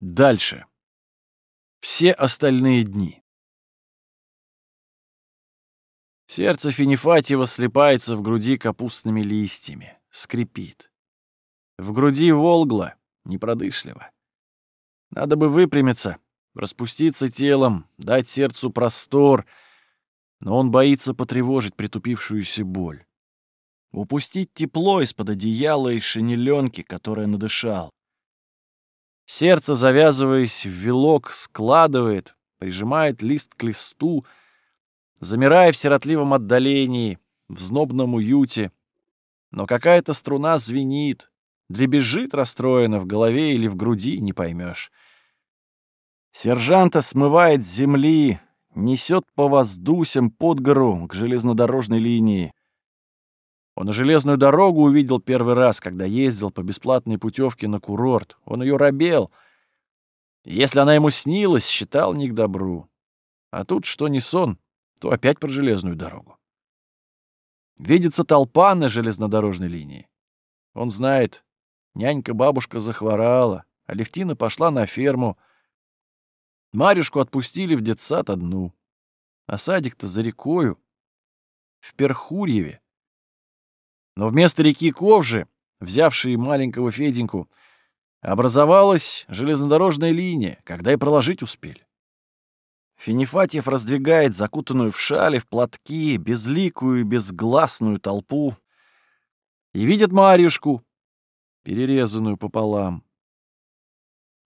Дальше. Все остальные дни. Сердце Финифатьева слепается в груди капустными листьями, скрипит. В груди волгло, непродышливо. Надо бы выпрямиться, распуститься телом, дать сердцу простор, но он боится потревожить притупившуюся боль. Упустить тепло из-под одеяла и шинеленки, которое надышал. Сердце, завязываясь в вилок, складывает, прижимает лист к листу, замирая в сиротливом отдалении, в знобном уюте. Но какая-то струна звенит, дребезжит расстроена в голове или в груди, не поймешь. Сержанта смывает с земли, несет по воздусям под гору к железнодорожной линии. Он железную дорогу увидел первый раз, когда ездил по бесплатной путевке на курорт. Он ее робел. если она ему снилась, считал не к добру. А тут что не сон, то опять про железную дорогу. Видится толпа на железнодорожной линии. Он знает, нянька-бабушка захворала, а Левтина пошла на ферму. Марюшку отпустили в детсад одну. А садик-то за рекою, в Перхурьеве. Но вместо реки Ковжи, взявшей маленького Феденьку, образовалась железнодорожная линия, когда и проложить успели. Финифатьев раздвигает закутанную в шали, в платки, безликую безгласную толпу и видит Марьюшку, перерезанную пополам.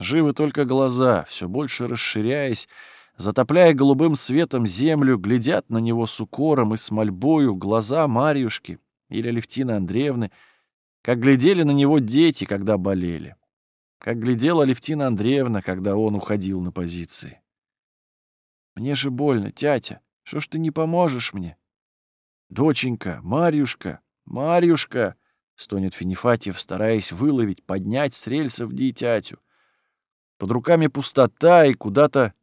Живы только глаза, все больше расширяясь, затопляя голубым светом землю, глядят на него с укором и с мольбою глаза Марьюшки или Алевтины Андреевны, как глядели на него дети, когда болели, как глядела Алевтина Андреевна, когда он уходил на позиции. Мне же больно, тятя. Что ж ты не поможешь мне? Доченька, Марьюшка, Марьюшка, стонет Финифатьев, стараясь выловить, поднять с рельсов дитятю. Под руками пустота и куда-то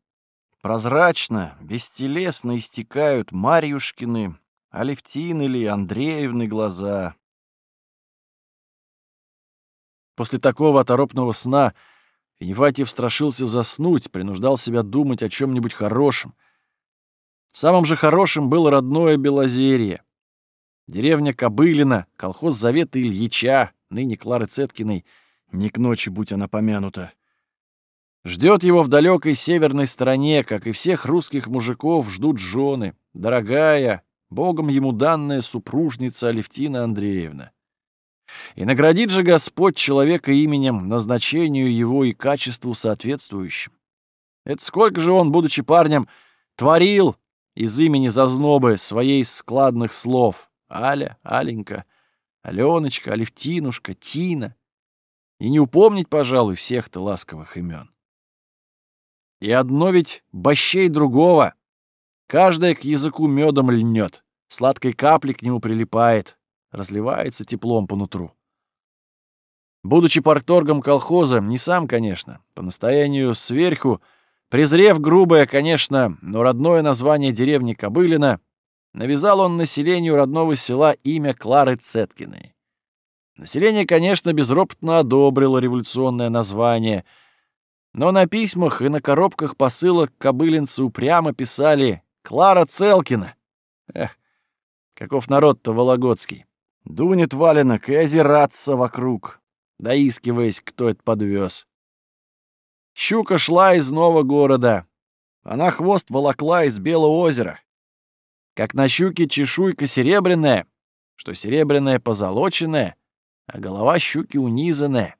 прозрачно, бестелесно истекают Марьюшкины, Алевтины ли, Андреевны глаза. После такого оторопного сна Финифатьев страшился заснуть, принуждал себя думать о чем-нибудь хорошем. Самым же хорошим было родное Белозерье. Деревня Кобылина, колхоз Завета Ильича, ныне Клары Цеткиной, не к ночи, будь она помянута. Ждет его в далекой северной стороне, как и всех русских мужиков ждут жены, дорогая, богом ему данная супружница Алевтина Андреевна. И наградит же Господь человека именем, назначению его и качеству соответствующим. Это сколько же он, будучи парнем, творил из имени зазнобы своей складных слов. Аля, Аленька, Аленочка, Алевтинушка, Тина. И не упомнить, пожалуй, всех-то ласковых имен. И одно ведь бощей другого. Каждая к языку медом льнет, сладкой капли к нему прилипает, разливается теплом по нутру. Будучи паркторгом колхоза, не сам, конечно, по настоянию сверху, презрев грубое, конечно, но родное название деревни Кобылина, навязал он населению родного села имя Клары Цеткиной. Население, конечно, безропотно одобрило революционное название, но на письмах и на коробках посылок кобылинцы упрямо писали «Клара Целкина». Эх, каков народ-то вологодский. Дунет валенок и озираться вокруг, доискиваясь, кто это подвез. Щука шла из нового города. Она хвост волокла из Белого озера. Как на щуке чешуйка серебряная, что серебряная позолоченная, а голова щуки унизанная.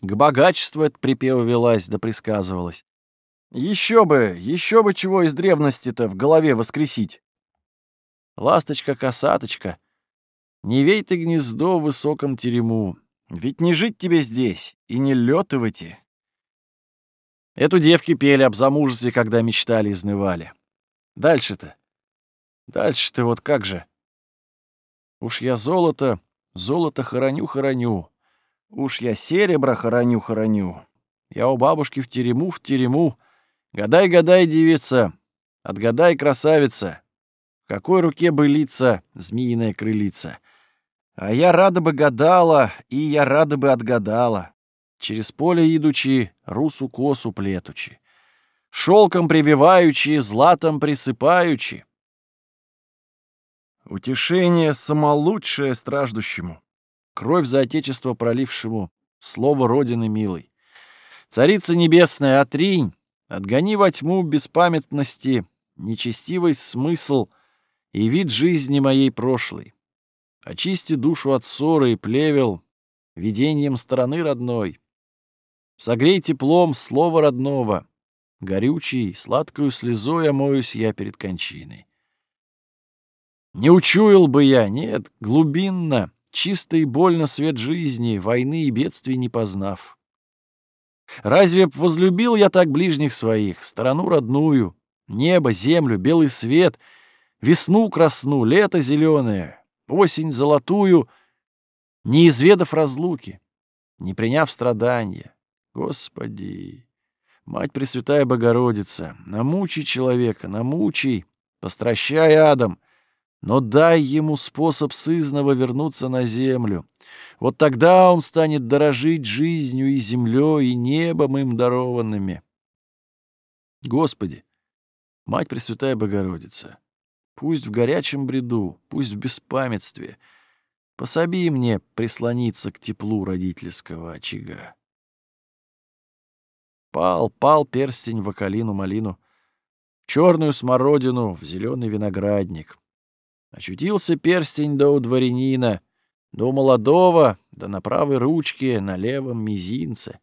К богачеству это припева велась да присказывалась. Еще бы, еще бы чего из древности-то в голове воскресить. Ласточка-косаточка, не вей ты гнездо в высоком терему, ведь не жить тебе здесь и не летывайте. Эту девки пели об замужестве, когда мечтали, изнывали. Дальше-то? Дальше-то вот как же? Уж я золото, золото хороню-хороню. Уж я серебро хороню-хороню. Я у бабушки в терему, в терему. Гадай-гадай, девица, отгадай, красавица. В какой руке былица змеиная крылица? А я рада бы гадала, и я рада бы отгадала. через поле идучи, русу косу плетучи, шелком прививаючи, златом присыпаючи. Утешение самолучшее страждущему, кровь за отечество пролившему, слово Родины милой. Царица небесная, отринь, отгони во тьму беспамятности, нечестивый смысл и вид жизни моей прошлой. Очисти душу от ссоры и плевел, видением стороны родной. Согрей теплом слова родного, горючей, сладкую слезой омоюсь я перед кончиной. Не учуял бы я, нет, глубинно, чисто и больно свет жизни, войны и бедствий не познав. Разве б возлюбил я так ближних своих, сторону родную, небо, землю, белый свет, весну красну, лето зеленое, осень золотую, не изведав разлуки, не приняв страдания. Господи, Мать Пресвятая Богородица, намучи человека, намучи, постращай адом, но дай ему способ сызново вернуться на землю. Вот тогда он станет дорожить жизнью и землей, и небом им дарованными. Господи, Мать Пресвятая Богородица, пусть в горячем бреду, пусть в беспамятстве, пособи мне прислониться к теплу родительского очага. Пал, пал перстень в окалину-малину, в черную смородину, в зеленый виноградник. Очутился перстень до у дворянина, до молодого, да на правой ручке, на левом мизинце.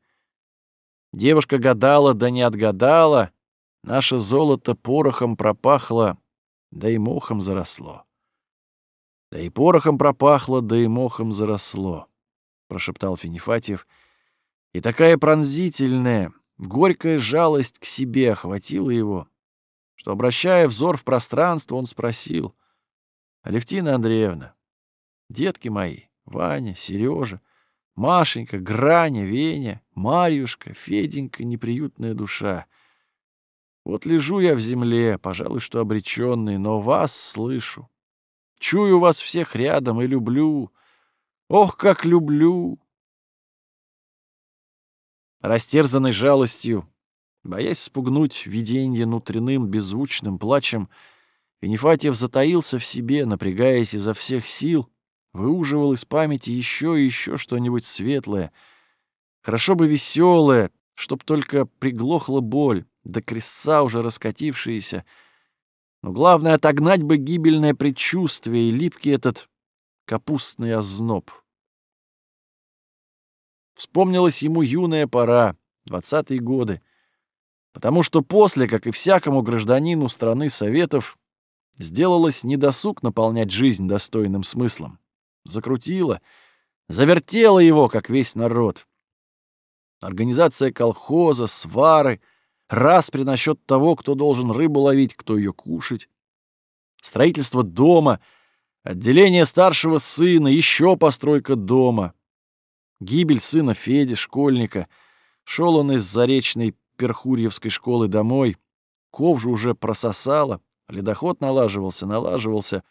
Девушка гадала, да не отгадала, наше золото порохом пропахло, да и мохом заросло. Да и порохом пропахло, да и мохом заросло, прошептал Финифатьев. И такая пронзительная, горькая жалость к себе охватила его, что, обращая взор в пространство, он спросил, «Алевтина Андреевна, детки мои, Ваня, Сережа, Машенька, Граня, Веня, Марьюшка, Феденька, неприютная душа. Вот лежу я в земле, пожалуй, что обреченный, но вас слышу. Чую вас всех рядом и люблю. Ох, как люблю! Растерзанный жалостью, боясь спугнуть виденье внутренним беззвучным плачем, Венефатьев затаился в себе, напрягаясь изо всех сил, выуживал из памяти еще и еще что-нибудь светлое, хорошо бы веселое, чтоб только приглохла боль, до крестца уже раскатившиеся. Но главное — отогнать бы гибельное предчувствие и липкий этот капустный озноб. Вспомнилась ему юная пора, двадцатые годы, потому что после, как и всякому гражданину страны Советов, сделалось недосуг наполнять жизнь достойным смыслом. Закрутила, завертела его, как весь народ. Организация колхоза, свары, распри насчет того, кто должен рыбу ловить, кто ее кушать. Строительство дома, отделение старшего сына, еще постройка дома — Гибель сына Феди, школьника. Шел он из заречной Перхурьевской школы домой. Ковжу уже прососало. Ледоход налаживался, налаживался.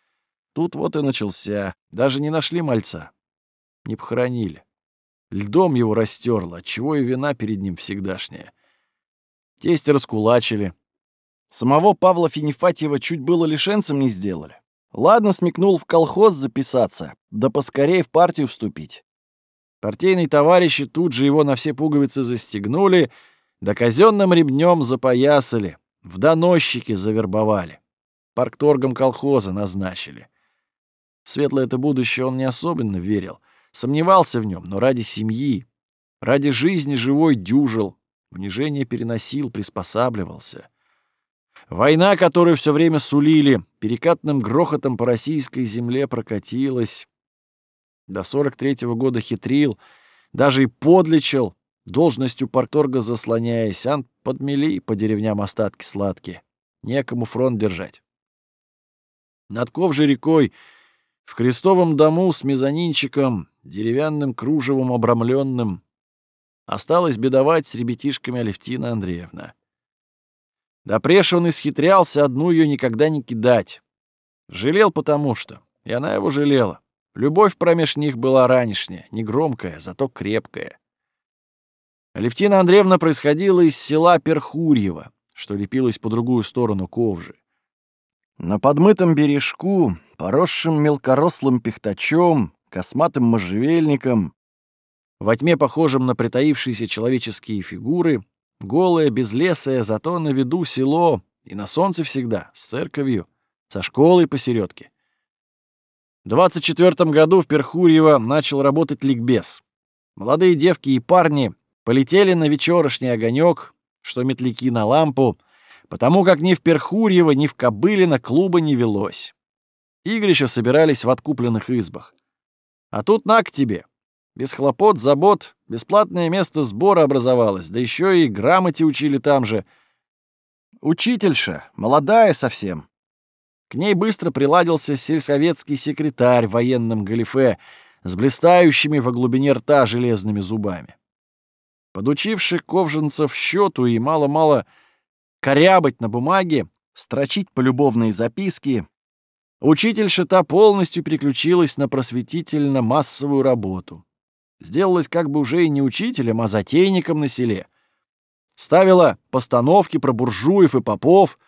Тут вот и начался. Даже не нашли мальца. Не похоронили. Льдом его растерло, отчего и вина перед ним всегдашняя. Тесть раскулачили. Самого Павла Финифатьева чуть было лишенцем не сделали. Ладно, смекнул в колхоз записаться, да поскорее в партию вступить. Партийные товарищи тут же его на все пуговицы застегнули, да казенным ремнем запоясали, в доносчики завербовали. Паркторгом колхоза назначили. Светлое это будущее он не особенно верил, сомневался в нем, но ради семьи, ради жизни живой дюжил, унижение переносил, приспосабливался. Война, которую все время сулили, перекатным грохотом по российской земле прокатилась. До 43-го года хитрил, даже и подлечил, должностью парторга заслоняясь, ан подмели по деревням остатки сладкие. Некому фронт держать. Над Ковжей рекой, в крестовом дому с мезонинчиком, деревянным кружевом обрамленным, осталось бедовать с ребятишками Алевтина Андреевна. Да прежде он исхитрялся одну ее никогда не кидать. Жалел потому что, и она его жалела. Любовь промеж них была ранешняя, негромкая, зато крепкая. Алевтина Андреевна происходила из села Перхурьево, что лепилось по другую сторону Ковжи. На подмытом бережку, поросшим мелкорослым пихтачом, косматым можжевельником, во тьме, похожем на притаившиеся человеческие фигуры, голое, безлесое, зато на виду село и на солнце всегда, с церковью, со школой посередке. В 24 году в Перхурьево начал работать ликбез. Молодые девки и парни полетели на вечерышний огонек, что метляки на лампу, потому как ни в Перхурьево, ни в Кобылино клуба не велось. Игрища собирались в откупленных избах. А тут на к тебе. Без хлопот, забот, бесплатное место сбора образовалось, да еще и грамоте учили там же. Учительша, молодая совсем. К ней быстро приладился сельсоветский секретарь в военном галифе с блистающими во глубине рта железными зубами. Подучивши ковженцев счету и мало-мало корябать на бумаге, строчить полюбовные записки, учительша та полностью переключилась на просветительно-массовую работу. Сделалась как бы уже и не учителем, а затейником на селе. Ставила постановки про буржуев и попов,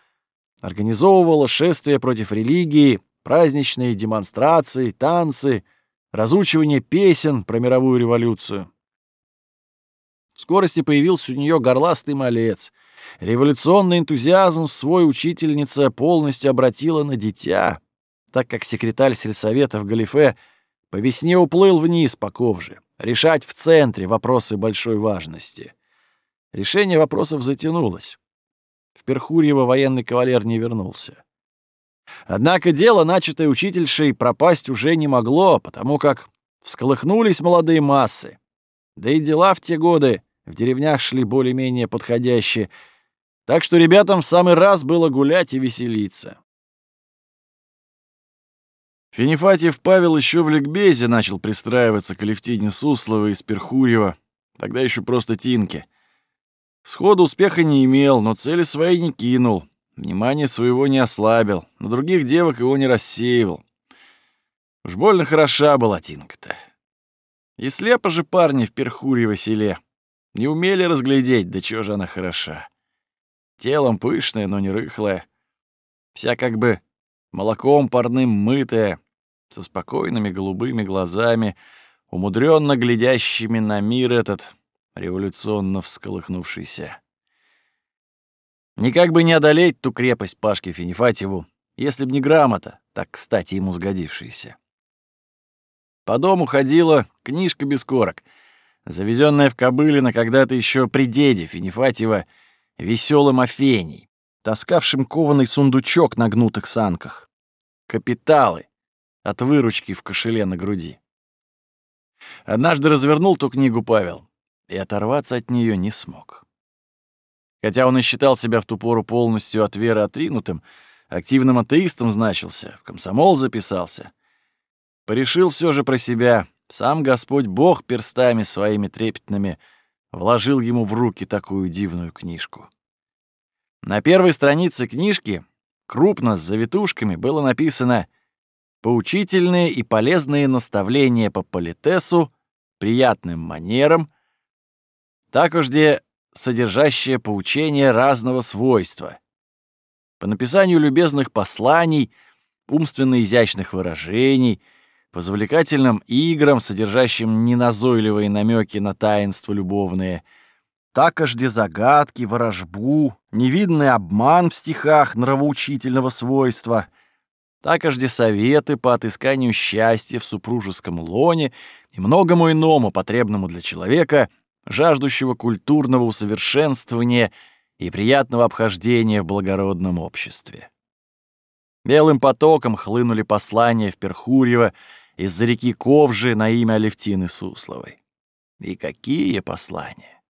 организовывала шествия против религии, праздничные демонстрации, танцы, разучивание песен про мировую революцию. В скорости появился у нее горластый малец. Революционный энтузиазм свой учительница полностью обратила на дитя, так как секретарь сельсовета в Галифе по весне уплыл вниз по ковже, решать в центре вопросы большой важности. Решение вопросов затянулось. В Перхурьево военный кавалер не вернулся. Однако дело, начатое учительшей, пропасть уже не могло, потому как всколыхнулись молодые массы. Да и дела в те годы в деревнях шли более-менее подходящие, так что ребятам в самый раз было гулять и веселиться. Финифатьев Павел еще в ликбезе начал пристраиваться к Алевтине Сусловой из Перхурьева, тогда еще просто Тинке. Сходу успеха не имел, но цели свои не кинул, внимание своего не ослабил, на других девок его не рассеивал. Уж больно хороша была Тинка-то. И слепо же парни в Перхурьево селе. Не умели разглядеть, да чего же она хороша. Телом пышная, но не рыхлая. Вся как бы молоком парным мытая, со спокойными голубыми глазами, умудренно глядящими на мир этот, революционно всколыхнувшийся. Никак бы не одолеть ту крепость Пашке Финифатьеву, если б не грамота, так кстати ему сгодившаяся. По дому ходила книжка без корок, завезенная в Кобылино когда-то еще при деде Финифатьева веселым Афеней, таскавшим кованый сундучок на гнутых санках. Капиталы от выручки в кошеле на груди. Однажды развернул ту книгу Павел и оторваться от нее не смог. Хотя он и считал себя в ту пору полностью от веры отринутым, активным атеистом значился, в комсомол записался — Порешил все же про себя. Сам Господь Бог перстами своими трепетными вложил ему в руки такую дивную книжку. На первой странице книжки, крупно с завитушками, было написано «Поучительные и полезные наставления по политесу, приятным манерам, також где содержащее поучение разного свойства. По написанию любезных посланий, умственно изящных выражений — по завлекательным играм, содержащим неназойливые намеки на таинство любовные, такожде загадки, ворожбу, невидный обман в стихах нравоучительного свойства, такожде советы по отысканию счастья в супружеском лоне и многому иному, потребному для человека, жаждущего культурного усовершенствования и приятного обхождения в благородном обществе. Белым потоком хлынули послания в Перхурьево из-за реки Ковжи на имя Алевтины Сусловой. И какие послания!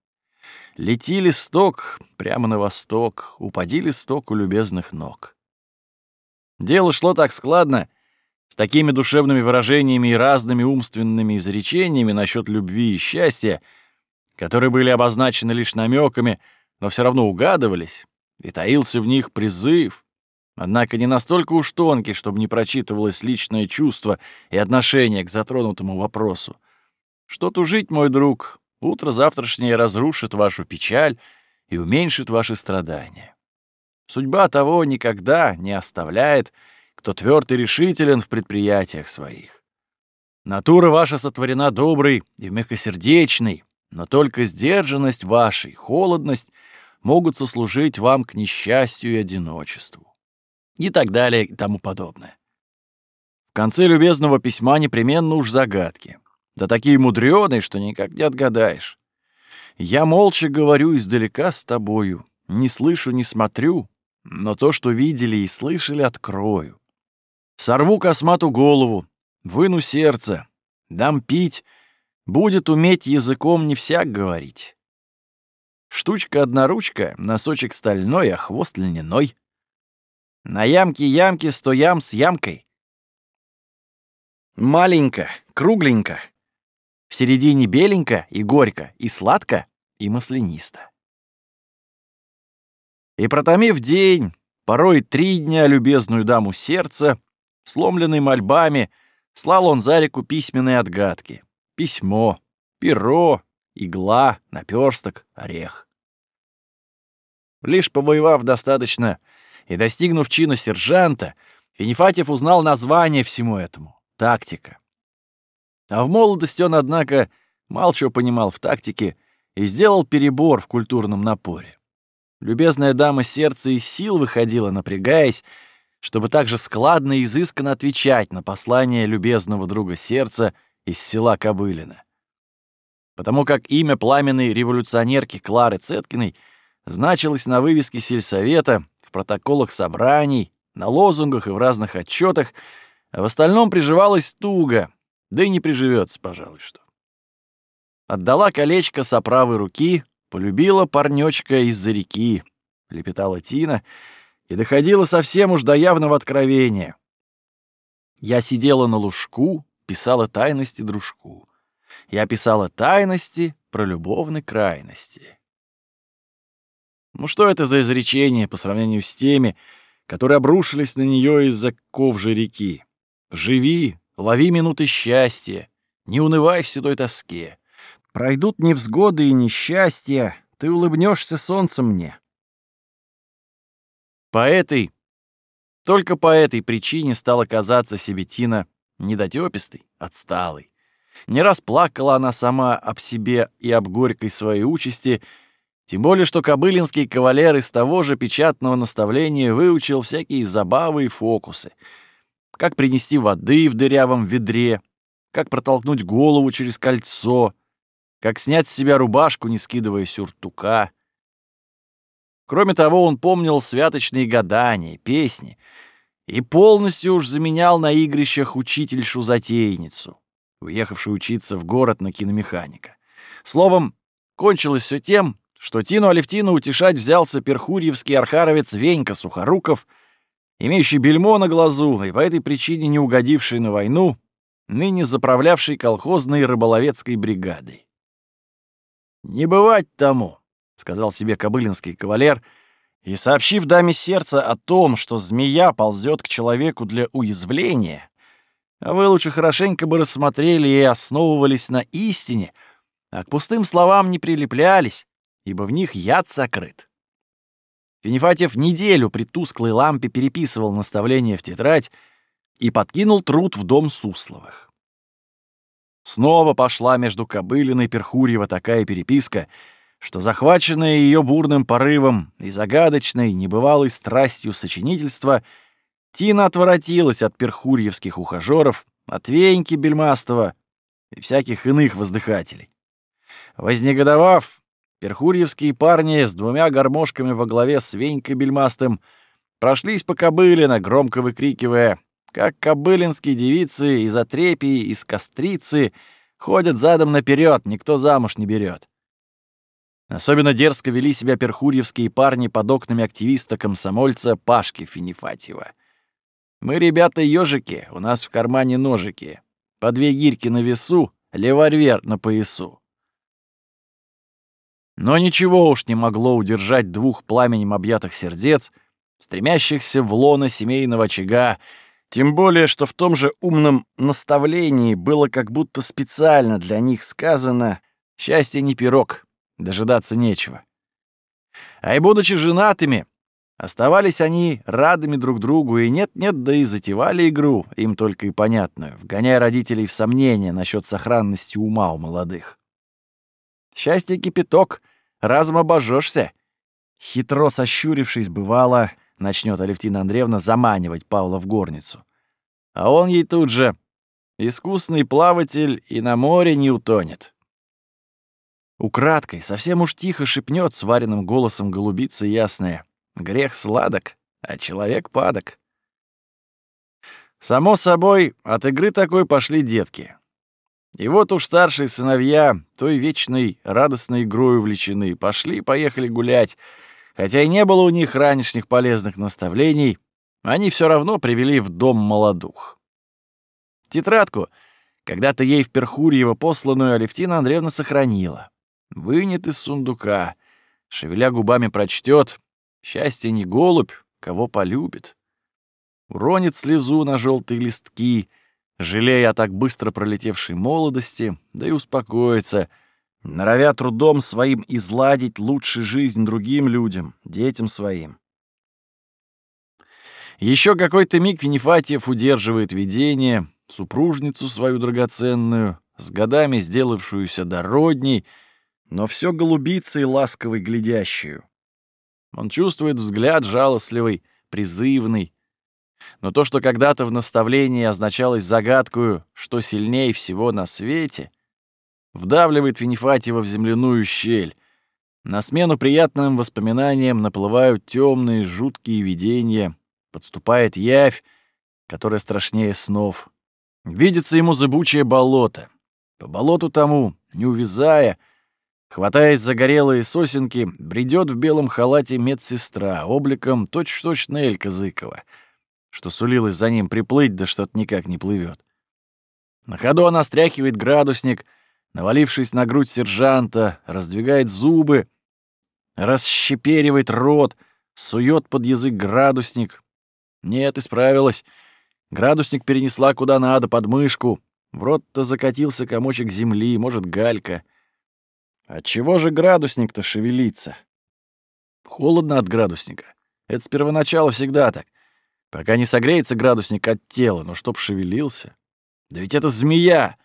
Лети листок прямо на восток, упади листок у любезных ног. Дело шло так складно, с такими душевными выражениями и разными умственными изречениями насчет любви и счастья, которые были обозначены лишь намеками, но все равно угадывались, и таился в них призыв, Однако не настолько уж тонкий, чтобы не прочитывалось личное чувство и отношение к затронутому вопросу. Что тужить, мой друг, Утро завтрашнее разрушит вашу печаль и уменьшит ваши страдания. Судьба того никогда не оставляет, кто тверд и решителен в предприятиях своих. Натура ваша сотворена доброй и мягкосердечной, но только сдержанность ваша и холодность могут сослужить вам к несчастью и одиночеству. И так далее и тому подобное. В конце любезного письма непременно уж загадки. Да такие мудрёные, что никак не отгадаешь. Я молча говорю издалека с тобою, не слышу, не смотрю, но то, что видели и слышали, открою. Сорву космату голову, выну сердце, дам пить, будет уметь языком не всяк говорить. Штучка-одноручка, носочек стальной, а хвост льняной. На ямке-ямке сто ям с ямкой. Маленько, кругленько. В середине беленько и горько, и сладко, и маслянисто. И протомив день, порой три дня любезную даму сердца, сломленный мольбами, слал он за реку письменные отгадки. Письмо, перо, игла, наперсток, орех. Лишь повоевав достаточно и достигнув чина сержанта, Финифатьев узнал название всему этому — тактика. А в молодости он, однако, мало чего понимал в тактике и сделал перебор в культурном напоре. Любезная дама сердца и сил выходила, напрягаясь, чтобы также складно и изысканно отвечать на послание любезного друга сердца из села Кобылина. Потому как имя пламенной революционерки Клары Цеткиной значилось на вывеске сельсовета, протоколах собраний, на лозунгах и в разных отчетах, а в остальном приживалась туго, да и не приживется, пожалуй, что. Отдала колечко с оправы руки, полюбила парнёчка из-за реки, лепетала Тина, и доходила совсем уж до явного откровения. Я сидела на лужку, писала тайности дружку. Я писала тайности про любовной крайности. Ну что это за изречение по сравнению с теми, которые обрушились на нее из-за ковжи реки? Живи, лови минуты счастья, не унывай в седой тоске. Пройдут невзгоды и несчастья, ты улыбнешься солнцем мне. По этой, только по этой причине стала казаться себе Тина недотёпистой, отсталой. Не раз плакала она сама об себе и об горькой своей участи, тем более что кобылинский кавалер из того же печатного наставления выучил всякие забавы и фокусы. Как принести воды в дырявом ведре, как протолкнуть голову через кольцо, как снять с себя рубашку, не скидывая сюртука — Кроме того, он помнил святочные гадания, песни и полностью уж заменял на игрищах учительшу-затейницу, уехавшую учиться в город на киномеханика. Словом, кончилось все тем, что Тину Алевтину утешать взялся перхурьевский архаровец Венька Сухоруков, имеющий бельмо на глазу и по этой причине не угодивший на войну, ныне заправлявший колхозной рыболовецкой бригадой. Не бывать тому, — сказал себе кобылинский кавалер, и, сообщив даме сердца о том, что змея ползет к человеку для уязвления, а вы лучше хорошенько бы рассмотрели и основывались на истине, а к пустым словам не прилеплялись, ибо в них яд сокрыт. Финифатьев неделю при тусклой лампе переписывал наставления в тетрадь и подкинул труд в дом Сусловых. Снова пошла между Кобылиной и Перхурьева такая переписка — что захваченная ее бурным порывом и загадочной, небывалой страстью сочинительства, Тина отворотилась от перхурьевских ухажеров, от Веньки Бельмастова и всяких иных воздыхателей. Вознегодовав, перхурьевские парни с двумя гармошками во главе с Венькой Бельмастым прошлись по Кобылино, громко выкрикивая, как кобылинские девицы из Отрепии, из Кострицы ходят задом наперед, никто замуж не берет. Особенно дерзко вели себя перхурьевские парни под окнами активиста-комсомольца Пашки Финифатьева. «Мы, ребята, ежики, у нас в кармане ножики. По две гирьки на весу, леварвер на поясу». Но ничего уж не могло удержать двух пламенем объятых сердец, стремящихся в лоно семейного очага, тем более, что в том же умном наставлении было как будто специально для них сказано — Счастье не пирог, дожидаться нечего. А и будучи женатыми, оставались они радыми друг другу, и нет-нет, да и затевали игру, им только и понятную, вгоняя родителей в сомнения насчет сохранности ума у молодых. Счастье кипяток, разом обожжешься. Хитро сощурившись, бывало, начнет Алевтина Андреевна заманивать Павла в горницу. А он ей тут же искусный плаватель и на море не утонет. Украдкой, совсем уж тихо шепнет сваренным голосом голубица ясная. Грех сладок, а человек падок. Само собой, от игры такой пошли детки. И вот уж старшие сыновья той вечной радостной игрой увлечены. Пошли-поехали гулять. Хотя и не было у них ранешних полезных наставлений, они все равно привели в дом молодух. Тетрадку, когда-то ей в Перхурьево посланную Алевтина Андреевна сохранила. Вынет из сундука, шевеля губами прочтет. Счастье не голубь, кого полюбит. Уронит слезу на желтые листки, жалея о так быстро пролетевшей молодости, да и успокоится, норовя трудом своим изладить лучше жизнь другим людям, детям своим. Еще какой-то миг Винифатьев удерживает видение, супружницу свою драгоценную, с годами сделавшуюся дородней, но все голубицей ласковой глядящую. Он чувствует взгляд жалостливый, призывный. Но то, что когда-то в наставлении означалось загадкою, что сильнее всего на свете, вдавливает Винифатьева в земляную щель. На смену приятным воспоминаниям наплывают темные, жуткие видения, подступает явь, которая страшнее снов. Видится ему зыбучее болото. По болоту тому, не увязая, хватаясь за горелые сосенки, бредет в белом халате медсестра, обликом точь-в-точь Нелька Зыкова, что сулилось за ним приплыть, да что-то никак не плывет. На ходу она стряхивает градусник, навалившись на грудь сержанта, раздвигает зубы, расщеперивает рот, сует под язык градусник. Нет, исправилась. Градусник перенесла куда надо, под мышку. В рот-то закатился комочек земли, может, галька. Отчего же градусник-то шевелится? Холодно от градусника. Это с первоначала всегда так. Пока не согреется градусник от тела, но чтоб шевелился. Да ведь это змея!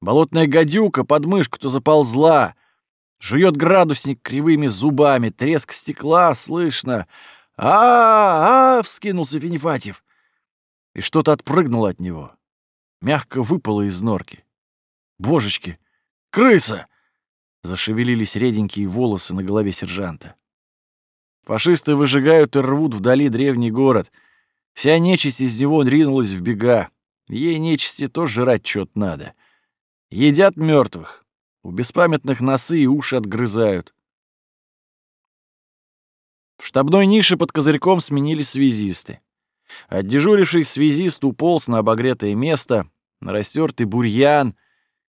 Болотная гадюка под мышку-то заползла. Жует градусник кривыми зубами, треск стекла слышно. а а, -а вскинулся Финифатьев и что-то отпрыгнуло от него. Мягко выпало из норки. «Божечки! Крыса!» Зашевелились реденькие волосы на голове сержанта. Фашисты выжигают и рвут вдали древний город. Вся нечисть из него ринулась в бега. Ей нечисти тоже жрать чё-то надо. Едят мертвых. У беспамятных носы и уши отгрызают. В штабной нише под козырьком сменились связисты. Отдежуривший связист уполз на обогретое место, на растертый бурьян,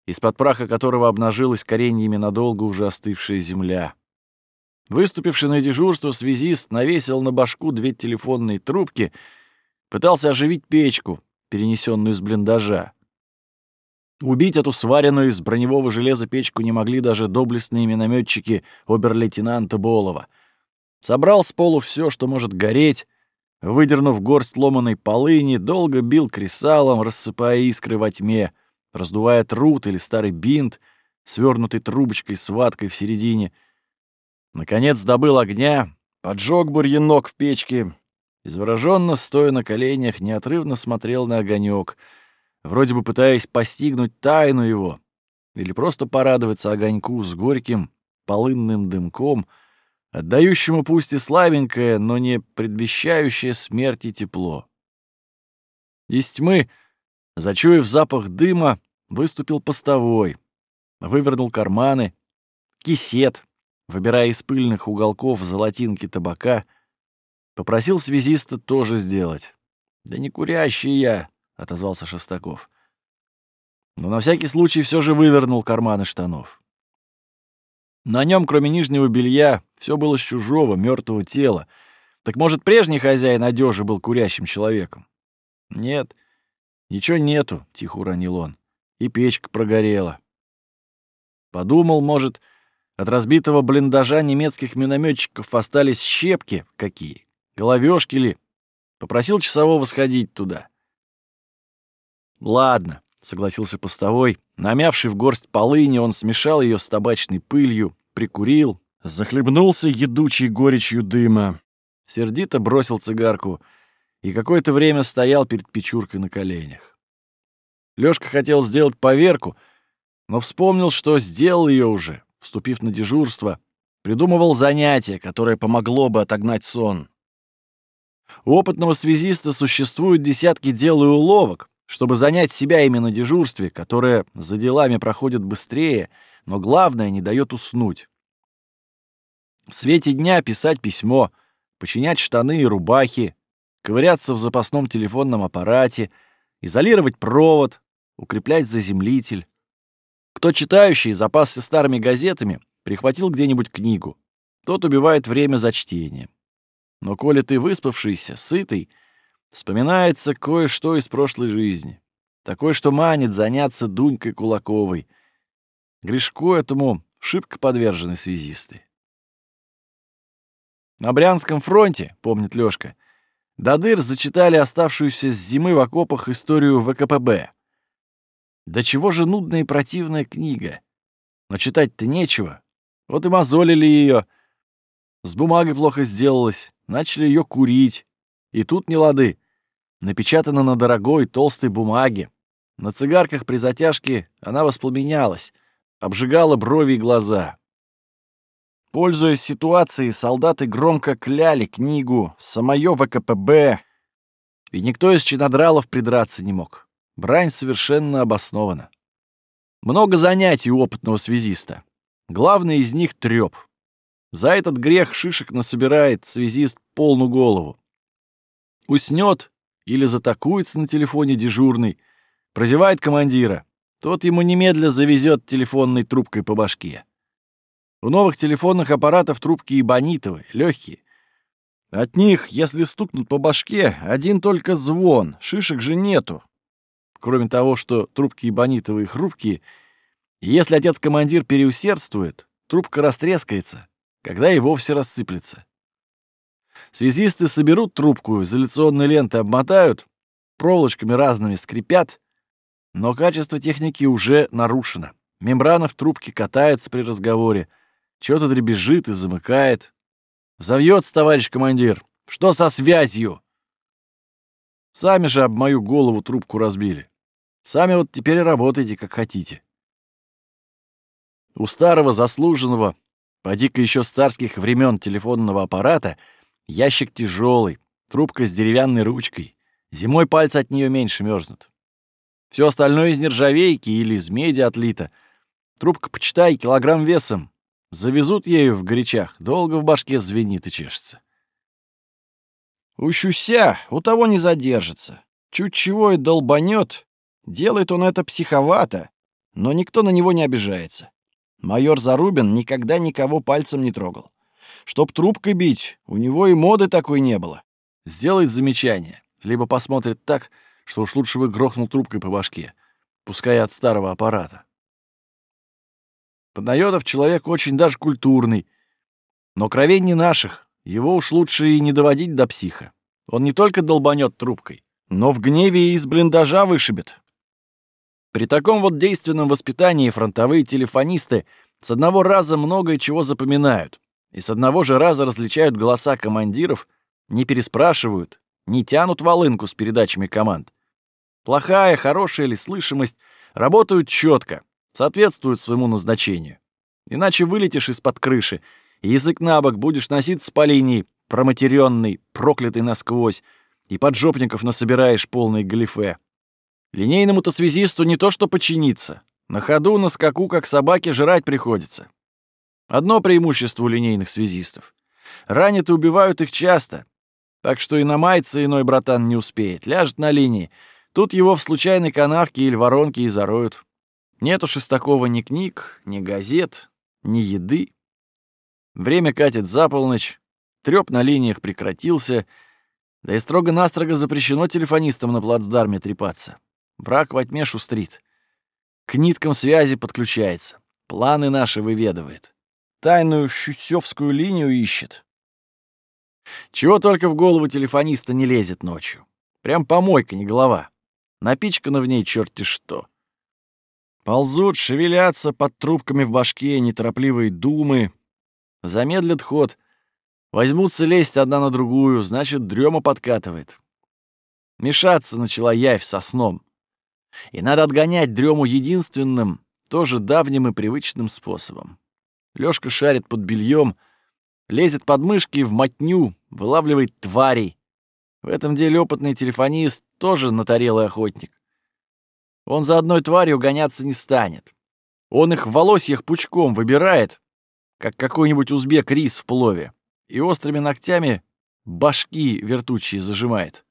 из-под праха которого обнажилась кореньями надолго уже остывшая земля. Выступивший на дежурство связист навесил на башку две телефонные трубки, пытался оживить печку, перенесенную из блиндажа. Убить эту сваренную из броневого железа печку не могли даже доблестные минометчики обер-лейтенанта Болова. Собрал с полу все, что может гореть, Выдернув горсть ломаной полыни, долго бил кресалом, рассыпая искры во тьме, раздувая труд или старый бинт, свернутый трубочкой с ваткой в середине. Наконец добыл огня, поджег бурьянок в печке, извороженно, стоя на коленях, неотрывно смотрел на огонек, вроде бы пытаясь постигнуть тайну его или просто порадоваться огоньку с горьким полынным дымком — отдающему пусть и слабенькое, но не предвещающее смерти тепло. Из тьмы, зачуяв запах дыма, выступил постовой, вывернул карманы, кисет, выбирая из пыльных уголков золотинки табака, попросил связиста тоже сделать. «Да не курящий я», — отозвался Шестаков. Но на всякий случай все же вывернул карманы штанов. На нем, кроме нижнего белья, все было с чужого, мертвого тела. Так может, прежний хозяин одежи был курящим человеком? Нет, ничего нету, тихо уронил он. И печка прогорела. Подумал, может, от разбитого блиндажа немецких минометчиков остались щепки какие, головешки ли. Попросил часового сходить туда. Ладно, согласился постовой. Намявший в горсть полыни, он смешал ее с табачной пылью, прикурил, захлебнулся едучей горечью дыма, сердито бросил цигарку и какое-то время стоял перед печуркой на коленях. Лёшка хотел сделать поверку, но вспомнил, что сделал ее уже, вступив на дежурство, придумывал занятие, которое помогло бы отогнать сон. У опытного связиста существуют десятки дел и уловок, чтобы занять себя именно дежурстве, которое за делами проходит быстрее, но главное, не дает уснуть. В свете дня писать письмо, починять штаны и рубахи, ковыряться в запасном телефонном аппарате, изолировать провод, укреплять заземлитель. Кто читающий, запасся старыми газетами, прихватил где-нибудь книгу. Тот убивает время за чтением. Но коли ты выспавшийся, сытый, вспоминается кое-что из прошлой жизни. Такое, что манит заняться Дунькой Кулаковой. Гришко этому шибко подвержены связисты. На Брянском фронте, помнит Лёшка, до дыр зачитали оставшуюся с зимы в окопах историю ВКПБ. Да чего же нудная и противная книга. Но читать-то нечего. Вот и мозолили ее. С бумагой плохо сделалось, начали ее курить. И тут не лады. Напечатано на дорогой толстой бумаге. На цигарках при затяжке она воспламенялась, обжигала брови и глаза. Пользуясь ситуацией, солдаты громко кляли книгу, самое ВКПБ, и никто из чинодралов придраться не мог. Брань совершенно обоснована. Много занятий у опытного связиста. Главное из них — трёп. За этот грех шишек насобирает связист полную голову. Уснет или затакуется на телефоне дежурный, прозевает командира. Тот ему немедля завезет телефонной трубкой по башке. У новых телефонных аппаратов трубки эбонитовые, легкие. От них, если стукнут по башке, один только звон, шишек же нету. Кроме того, что трубки эбонитовые хрупкие, если отец-командир переусердствует, трубка растрескается, когда и вовсе рассыплется. Связисты соберут трубку, изоляционные ленты обмотают, проволочками разными скрипят, но качество техники уже нарушено. Мембрана в трубке катается при разговоре — что-то дребезжит и замыкает. Завьется, товарищ командир. Что со связью? Сами же об мою голову трубку разбили. Сами вот теперь работайте, как хотите. У старого заслуженного, поди-ка еще с царских времен телефонного аппарата, ящик тяжелый, трубка с деревянной ручкой. Зимой пальцы от нее меньше мерзнут. Все остальное из нержавейки или из меди отлито. Трубка, почитай, килограмм весом. Завезут ею в горячах, долго в башке звенит и чешется. Ущуся, у того не задержится. Чуть чего и долбанет. Делает он это психовато, но никто на него не обижается. Майор Зарубин никогда никого пальцем не трогал. Чтоб трубкой бить, у него и моды такой не было. Сделает замечание, либо посмотрит так, что уж лучше бы грохнул трубкой по башке, пускай от старого аппарата. Панайотов человек очень даже культурный. Но кровей не наших. Его уж лучше и не доводить до психа. Он не только долбанет трубкой, но в гневе и из блиндажа вышибет. При таком вот действенном воспитании фронтовые телефонисты с одного раза многое чего запоминают, и с одного же раза различают голоса командиров, не переспрашивают, не тянут волынку с передачами команд. Плохая, хорошая или слышимость работают четко, соответствуют своему назначению. Иначе вылетишь из-под крыши, и язык на бок будешь носиться по линии, проматеренный, проклятый насквозь, и поджопников насобираешь полный галифе. Линейному-то связисту не то что починиться. На ходу, на скаку, как собаке, жрать приходится. Одно преимущество у линейных связистов. Ранят и убивают их часто. Так что и намаяться иной братан не успеет. Ляжет на линии. Тут его в случайной канавке или воронке и зароют. Нет у Шестакова ни книг, ни газет, ни еды. Время катит за полночь, трёп на линиях прекратился, да и строго-настрого запрещено телефонистам на плацдарме трепаться. Враг во тьме шустрит. К ниткам связи подключается. Планы наши выведывает. Тайную щусевскую линию ищет. Чего только в голову телефониста не лезет ночью. Прям помойка, не голова. Напичкано в ней черти что. Ползут, шевелятся под трубками в башке неторопливые думы. Замедлят ход. Возьмутся лезть одна на другую, значит, дрема подкатывает. Мешаться начала явь со сном. И надо отгонять дрему единственным, тоже давним и привычным способом. Лёшка шарит под бельем, лезет под мышки в мотню, вылавливает тварей. В этом деле опытный телефонист тоже натарелый охотник. Он за одной тварью гоняться не станет. Он их в волосьях пучком выбирает, как какой-нибудь узбек рис в плове, и острыми ногтями башки вертучие зажимает.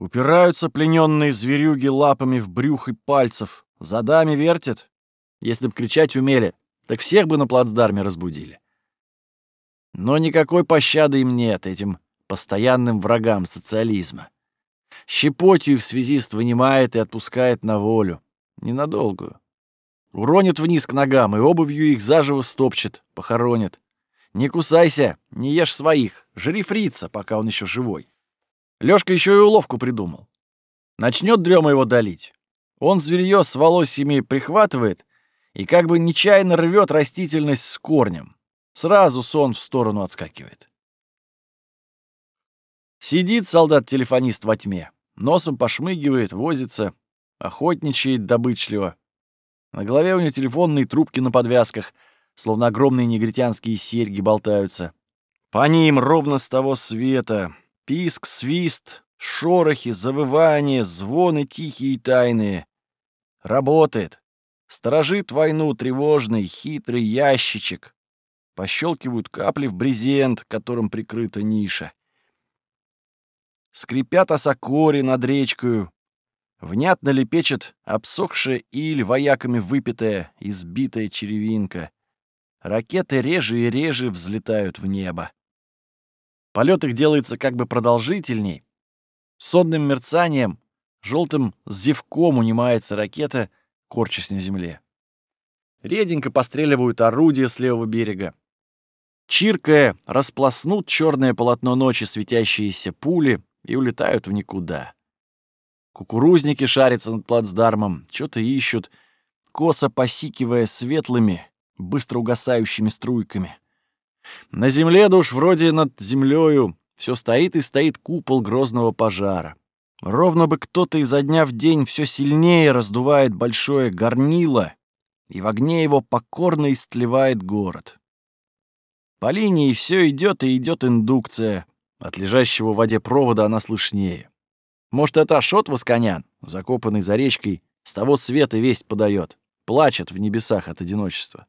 Упираются плененные зверюги лапами в брюх и пальцев, задами вертят. Если б кричать умели, так всех бы на плацдарме разбудили. Но никакой пощады им нет, этим постоянным врагам социализма. Щепотью их связист вынимает и отпускает на волю. Ненадолгую. Уронит вниз к ногам, и обувью их заживо стопчет, похоронит. Не кусайся, не ешь своих, жри фрица, пока он еще живой. Лёшка еще и уловку придумал. Начнет дрема его долить. Он зверьё с волосьями прихватывает и как бы нечаянно рвет растительность с корнем. Сразу сон в сторону отскакивает. Сидит солдат-телефонист во тьме, носом пошмыгивает, возится, охотничает добычливо. На голове у него телефонные трубки на подвязках, словно огромные негритянские серьги болтаются. По ним ровно с того света писк, свист, шорохи, завывания, звоны тихие и тайные. Работает. Сторожит войну тревожный, хитрый ящичек. Пощелкивают капли в брезент, которым прикрыта ниша. Скрипят осокори над речкою. Внятно лепечет обсохшая иль, вояками выпитая, избитая черевинка. Ракеты реже и реже взлетают в небо. Полет их делается как бы продолжительней. Сонным мерцанием, желтым зевком унимается ракета, корчась на земле. Реденько постреливают орудия с левого берега. Чиркая, распласнут черное полотно ночи светящиеся пули и улетают в никуда. Кукурузники шарятся над плацдармом, что-то ищут, косо посикивая светлыми, быстро угасающими струйками. На земле душ вроде над землею все стоит и стоит купол грозного пожара. Ровно бы кто-то изо дня в день все сильнее раздувает большое горнило, и в огне его покорно истлевает город. По линии все идет и идет индукция. От лежащего в воде провода она слышнее. Может, это Ашот Восконян, закопанный за речкой, с того света весть подает, плачет в небесах от одиночества.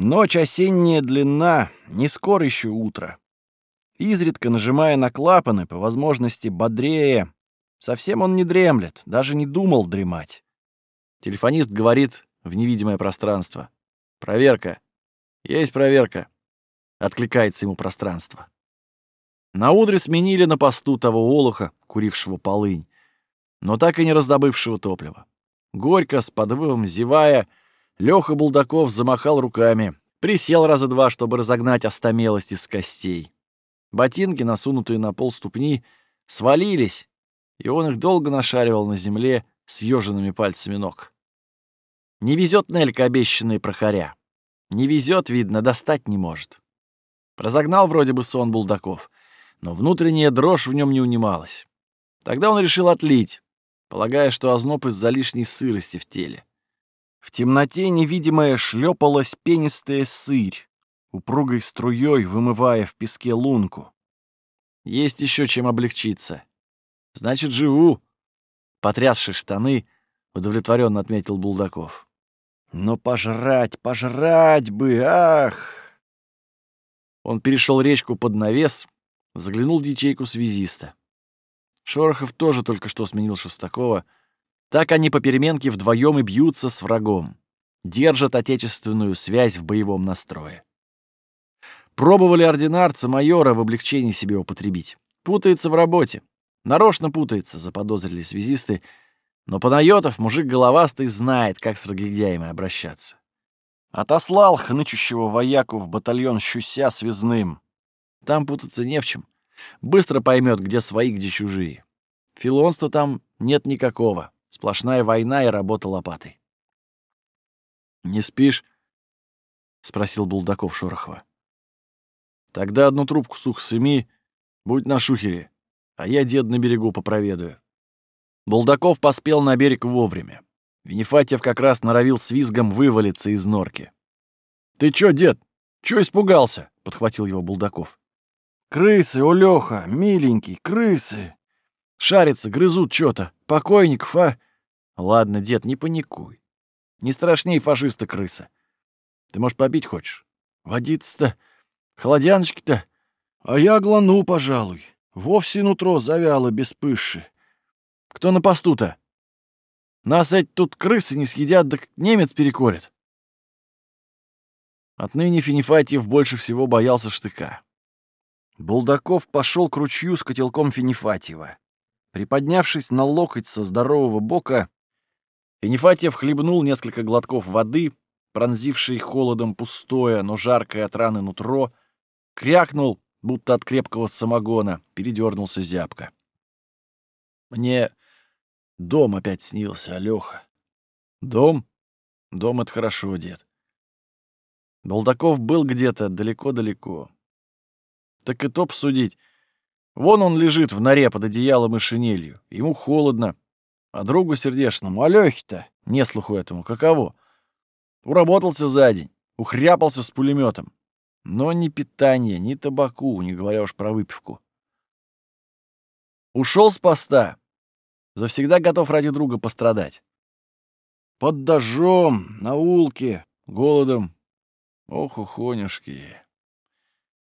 Ночь осенняя длинна, не скоро еще утро. Изредка нажимая на клапаны, по возможности бодрее, совсем он не дремлет, даже не думал дремать. Телефонист говорит в невидимое пространство. «Проверка. Есть проверка», — откликается ему пространство. На утре сменили на посту того олуха, курившего полынь, но так и не раздобывшего топлива. Горько, с подвывом зевая, Лёха Булдаков замахал руками, присел раза два, чтобы разогнать остомелость из костей. Ботинки, насунутые на пол ступни, свалились, и он их долго нашаривал на земле съеженными пальцами ног. Не везет Нелька обещанные прохоря. Не везет, видно, достать не может. Разогнал вроде бы сон Булдаков, но внутренняя дрожь в нем не унималась. Тогда он решил отлить, полагая, что озноб из-за лишней сырости в теле. В темноте невидимая шлепалась пенистая сырь, упругой струей вымывая в песке лунку. Есть еще чем облегчиться. Значит, живу. Потрясши штаны, удовлетворенно отметил Булдаков. Но пожрать, пожрать бы, ах! Он перешел речку под навес, Заглянул в ячейку связиста. Шорохов тоже только что сменил Шестакова. Так они по переменке вдвоем и бьются с врагом. Держат отечественную связь в боевом настрое. Пробовали ординарца майора в облегчении себе употребить. Путается в работе. Нарочно путается, заподозрили связисты. Но Панайотов, мужик головастый, знает, как с разглядяемой обращаться. Отослал хнычущего вояку в батальон Щуся связным. Там путаться не в чем. Быстро поймет, где свои, где чужие. Филонства там нет никакого. Сплошная война и работа лопатой. «Не спишь?» — спросил Булдаков Шорохова. «Тогда одну трубку сух сыми, будь на шухере, а я дед на берегу попроведаю». Булдаков поспел на берег вовремя. Винифатьев как раз норовил с визгом вывалиться из норки. «Ты чё, дед? Чё испугался?» — подхватил его Булдаков. «Крысы, Олёха, миленький, крысы!» Шарятся, грызут что-то. Покойников, а? Ладно, дед, не паникуй. Не страшней фашиста крыса. Ты, может, побить хочешь? Водиться-то, холодяночки-то. А я глану, пожалуй. Вовсе нутро завяло без пыши. Кто на посту-то? Нас эти тут крысы не съедят, так немец переколет. Отныне Финифатьев больше всего боялся штыка. Булдаков пошел к ручью с котелком Финифатьева. Приподнявшись на локоть со здорового бока, Финифатьев хлебнул несколько глотков воды, пронзивший холодом пустое, но жаркое от раны нутро, крякнул, будто от крепкого самогона, передернулся зябко. «Мне дом опять снился, Алёха». «Дом? Дом — это хорошо, дед». Болдаков был где-то далеко-далеко. Так и топ судить. Вон он лежит в норе под одеялом и шинелью. Ему холодно. А другу сердечному, Алёхе-то, не слуху этому, каково? Уработался за день, ухряпался с пулеметом. Но ни питания, ни табаку, не говоря уж про выпивку. Ушел с поста. Завсегда готов ради друга пострадать. Под дождем, на улке, голодом. Ох, ухонюшки.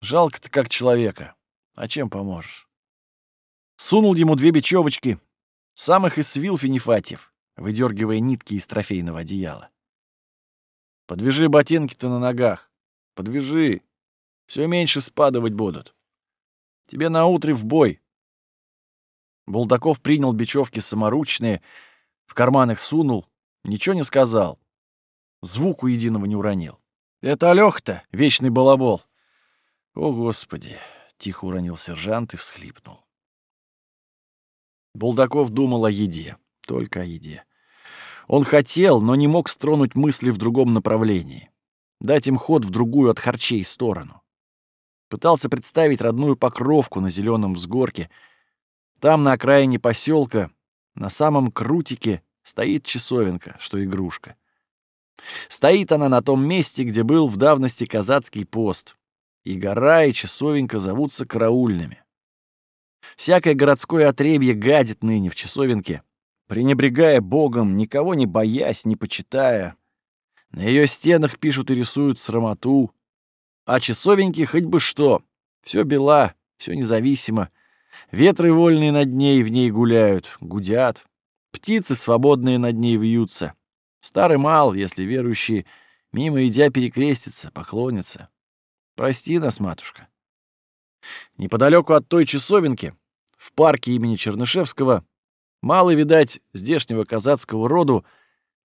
Жалко-то как человека. А чем поможешь? Сунул ему две бечевочки, самых и свил Финифатьев, выдергивая нитки из трофейного одеяла. Подвяжи ботинки-то на ногах. Подвяжи. Все меньше спадывать будут. Тебе на утре в бой. Булдаков принял бечевки саморучные, в карман их сунул, ничего не сказал. Звуку единого не уронил. Это Алёха-то, вечный балабол. О, Господи! — тихо уронил сержант и всхлипнул. Булдаков думал о еде, только о еде. Он хотел, но не мог стронуть мысли в другом направлении. Дать им ход в другую от харчей сторону. Пытался представить родную покровку на зеленом взгорке. Там, на окраине поселка, на самом крутике, стоит часовенка, что игрушка. Стоит она на том месте, где был в давности казацкий пост и гора, и часовенька зовутся караульными. Всякое городское отребье гадит ныне в часовенке, пренебрегая Богом, никого не боясь, не почитая. На ее стенах пишут и рисуют срамоту. А часовеньки хоть бы что, все бела, все независимо. Ветры вольные над ней в ней гуляют, гудят. Птицы свободные над ней вьются. Старый мал, если верующие, мимо идя перекрестится, поклонится. Прости нас, матушка. Неподалеку от той часовенки, в парке имени Чернышевского, мало, видать, здешнего казацкого роду,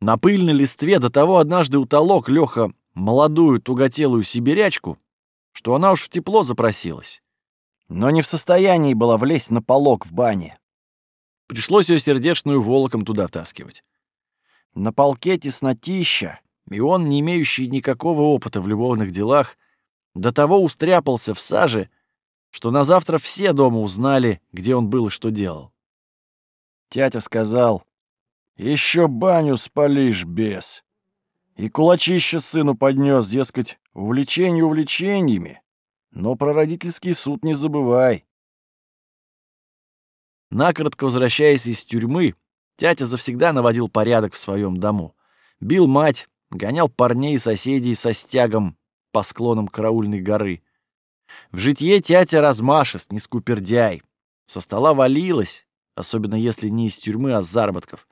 на пыльной листве до того однажды утолок Лёха молодую туготелую сибирячку, что она уж в тепло запросилась, но не в состоянии была влезть на полок в бане. Пришлось ее сердечную волоком туда втаскивать. На полке теснотища, и он, не имеющий никакого опыта в любовных делах, до того устряпался в саже, что на завтра все дома узнали, где он был и что делал. Тятя сказал, «Еще баню спалишь, бес!» И кулачище сыну поднес, дескать, увлечение увлечениями, но про родительский суд не забывай. Накоротко возвращаясь из тюрьмы, тятя завсегда наводил порядок в своем дому. Бил мать, гонял парней и соседей со стягом по склонам караульной горы. В житье тятя размашист, не скупердяй. Со стола валилось, особенно если не из тюрьмы, а с заработков.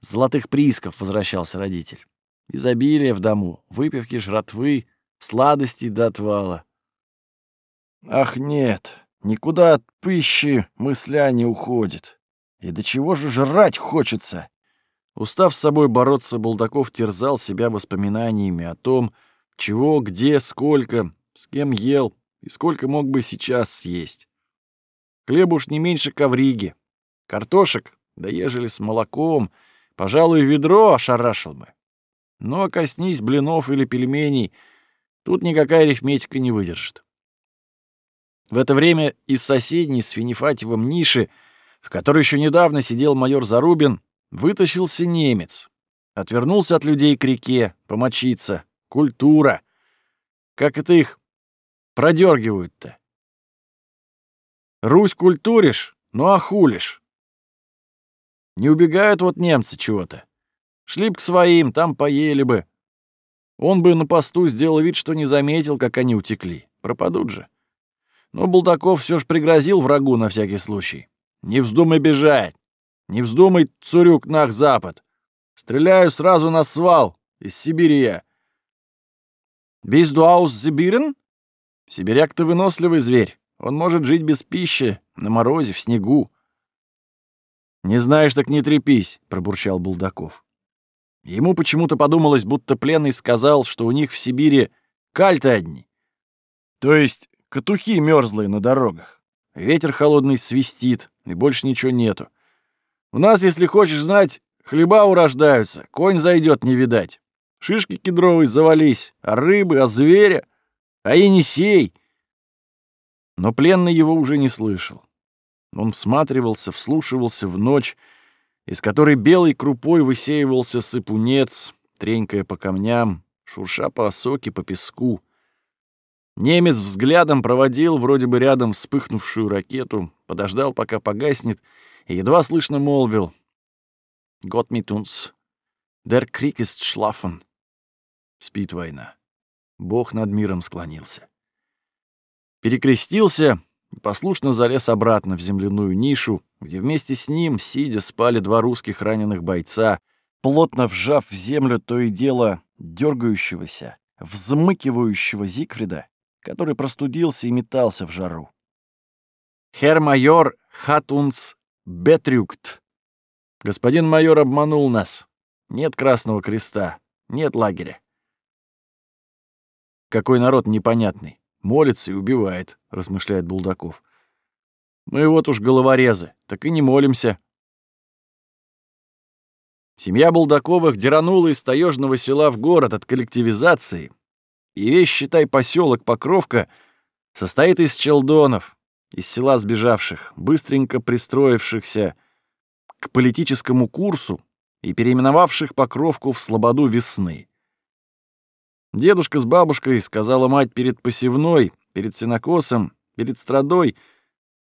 Золотых приисков возвращался родитель. Изобилие в дому, выпивки, жратвы, сладости до отвала. Ах нет, никуда от пищи мысля не уходит. И до чего же жрать хочется? Устав с собой бороться, Булдаков терзал себя воспоминаниями о том, чего, где, сколько, с кем ел и сколько мог бы сейчас съесть. Хлеба уж не меньше ковриги. Картошек, да ежели с молоком, пожалуй, ведро ошарашил бы. Но коснись блинов или пельменей, тут никакая арифметика не выдержит. В это время из соседней с Финифатьевым ниши, в которой еще недавно сидел майор Зарубин, вытащился немец. Отвернулся от людей к реке, помочиться. Культура. Как это их продергивают-то? Русь культуришь, ну а хулишь. Не убегают вот немцы чего-то. Шли б к своим, там поели бы. Он бы на посту сделал вид, что не заметил, как они утекли. Пропадут же. Но Булдаков все ж пригрозил врагу на всякий случай. «Не вздумай бежать! Не вздумай, цурюк, нах запад! Стреляю сразу на свал! Из Сибири я!» «Бис du aus Sibirien?» «Сибиряк-то выносливый зверь. Он может жить без пищи, на морозе, в снегу». «Не знаешь, так не трепись», — пробурчал Булдаков. Ему почему-то подумалось, будто пленный сказал, что у них в Сибири кальты одни. То есть Катухи мерзлые на дорогах. Ветер холодный свистит, и больше ничего нету. У нас, если хочешь знать, хлеба урождаются, конь зайдет не видать. Шишки кедровые завались, а рыбы, а зверя, а Енисей. Но пленный его уже не слышал. Он всматривался, вслушивался в ночь, из которой белой крупой высеивался сыпунец, тренькая по камням, шурша по осоке, по песку. Немец взглядом проводил вроде бы рядом вспыхнувшую ракету, подождал, пока погаснет, и едва слышно молвил. «Гott mit uns. Der Krieg ist schlafen». Спит война. Бог над миром склонился. Перекрестился и послушно залез обратно в земляную нишу, где вместе с ним, сидя, спали два русских раненых бойца, плотно вжав в землю то и дело дергающегося, взмыкивающего Зигфрида который простудился и метался в жару. «Хер майор хатунс бетрюкт». Господин майор обманул нас. Нет Красного Креста, нет лагеря. Какой народ непонятный. Молится и убивает, размышляет Булдаков. Мы вот уж головорезы, так и не молимся. Семья Булдаковых деранула из таежного села в город от коллективизации и весь, считай, поселок Покровка состоит из челдонов, из села сбежавших, быстренько пристроившихся к политическому курсу и переименовавших Покровку в Слободу весны. Дедушка с бабушкой, сказала мать перед посевной, перед сенокосом, перед страдой,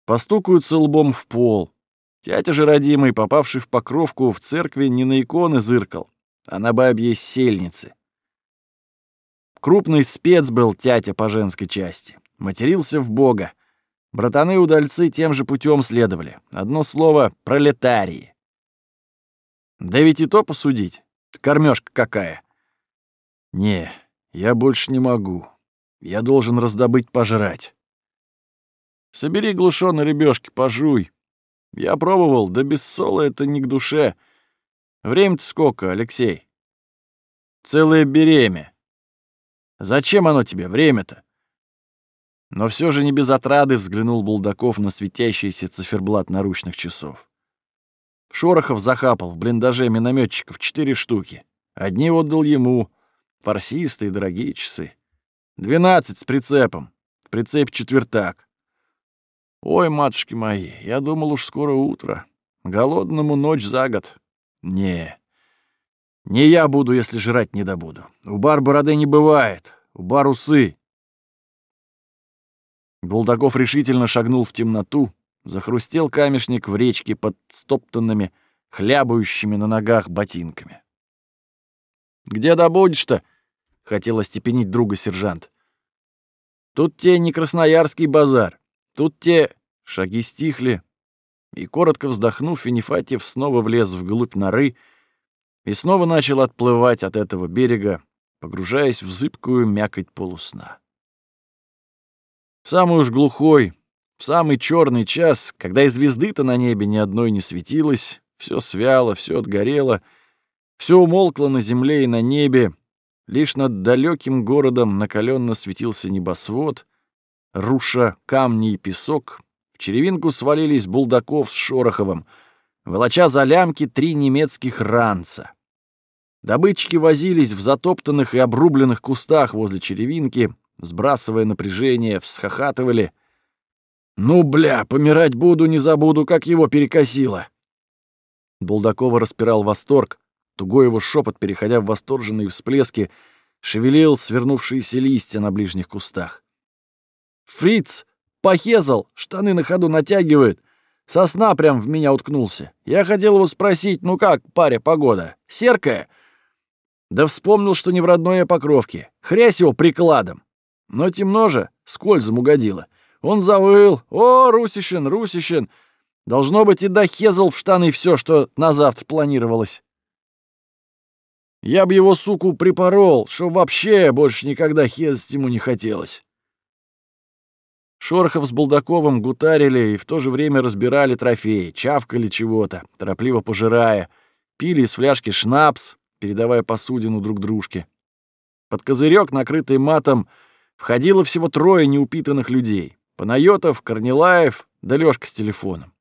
постукаются лбом в пол. Тятя же родимый, попавший в Покровку, в церкви не на иконы зыркал, а на бабьей сельнице. Крупный спец был тятя по женской части. Матерился в бога. Братаны-удальцы тем же путем следовали. Одно слово — пролетарии. Да ведь и то посудить. Кормёжка какая. Не, я больше не могу. Я должен раздобыть пожрать. Собери глушёные рыбёшки, пожуй. Я пробовал, да без сола это не к душе. Время-то сколько, Алексей? Целое беремя. Зачем оно тебе, время-то?» Но все же не без отрады взглянул Булдаков на светящийся циферблат наручных часов. Шорохов захапал в блиндаже минометчиков четыре штуки. Одни отдал ему, фарсистые, дорогие часы. Двенадцать с прицепом, в прицеп четвертак. Ой, матушки мои, я думал уж скоро утро. Голодному ночь за год. Не, не я буду, если жрать не добуду. У бар бороды не бывает, у бар усы. Булдаков решительно шагнул в темноту, захрустел камешник в речке под стоптанными, хлябающими на ногах ботинками. «Где добудешь-то?» — хотел остепенить друга сержант. «Тут те не красноярский базар, тут те...» Шаги стихли, и, коротко вздохнув, Финифатьев снова влез вглубь норы, и снова начал отплывать от этого берега, погружаясь в зыбкую мякоть полусна. В самый уж глухой, в самый черный час, когда и звезды-то на небе ни одной не светилось, все свяло, все отгорело, все умолкло на земле и на небе, Лишь над далеким городом накаленно светился небосвод, руша камни и песок, в черевинку свалились Булдаков с Шороховым, волоча за лямки три немецких ранца. Добытчики возились в затоптанных и обрубленных кустах возле черевинки, сбрасывая напряжение, всхохатывали. «Ну, бля, помирать буду, не забуду, как его перекосило!» Булдакова распирал восторг, тугой его шепот, переходя в восторженные всплески, шевелил свернувшиеся листья на ближних кустах. «Фриц! Похезал! Штаны на ходу натягивает! Сосна прям в меня уткнулся! Я хотел его спросить, ну как, паря, погода? Серкая?» Да вспомнил, что не в родной я покровке. Хрясь его прикладом. Но темно же, скользом угодило. Он завыл. «О, Русищин, Русищин!» Должно быть, и дохезал в штаны все, что на завтра планировалось. Я бы его, суку, припорол, что вообще больше никогда хезать ему не хотелось. Шорохов с Булдаковым гутарили и в то же время разбирали трофеи, чавкали чего-то, торопливо пожирая, пили из фляжки шнапс, передавая посудину друг дружке. Под козырек, накрытый матом, входило всего трое неупитанных людей. Панайотов, Корнилаев да Лёшка с телефоном.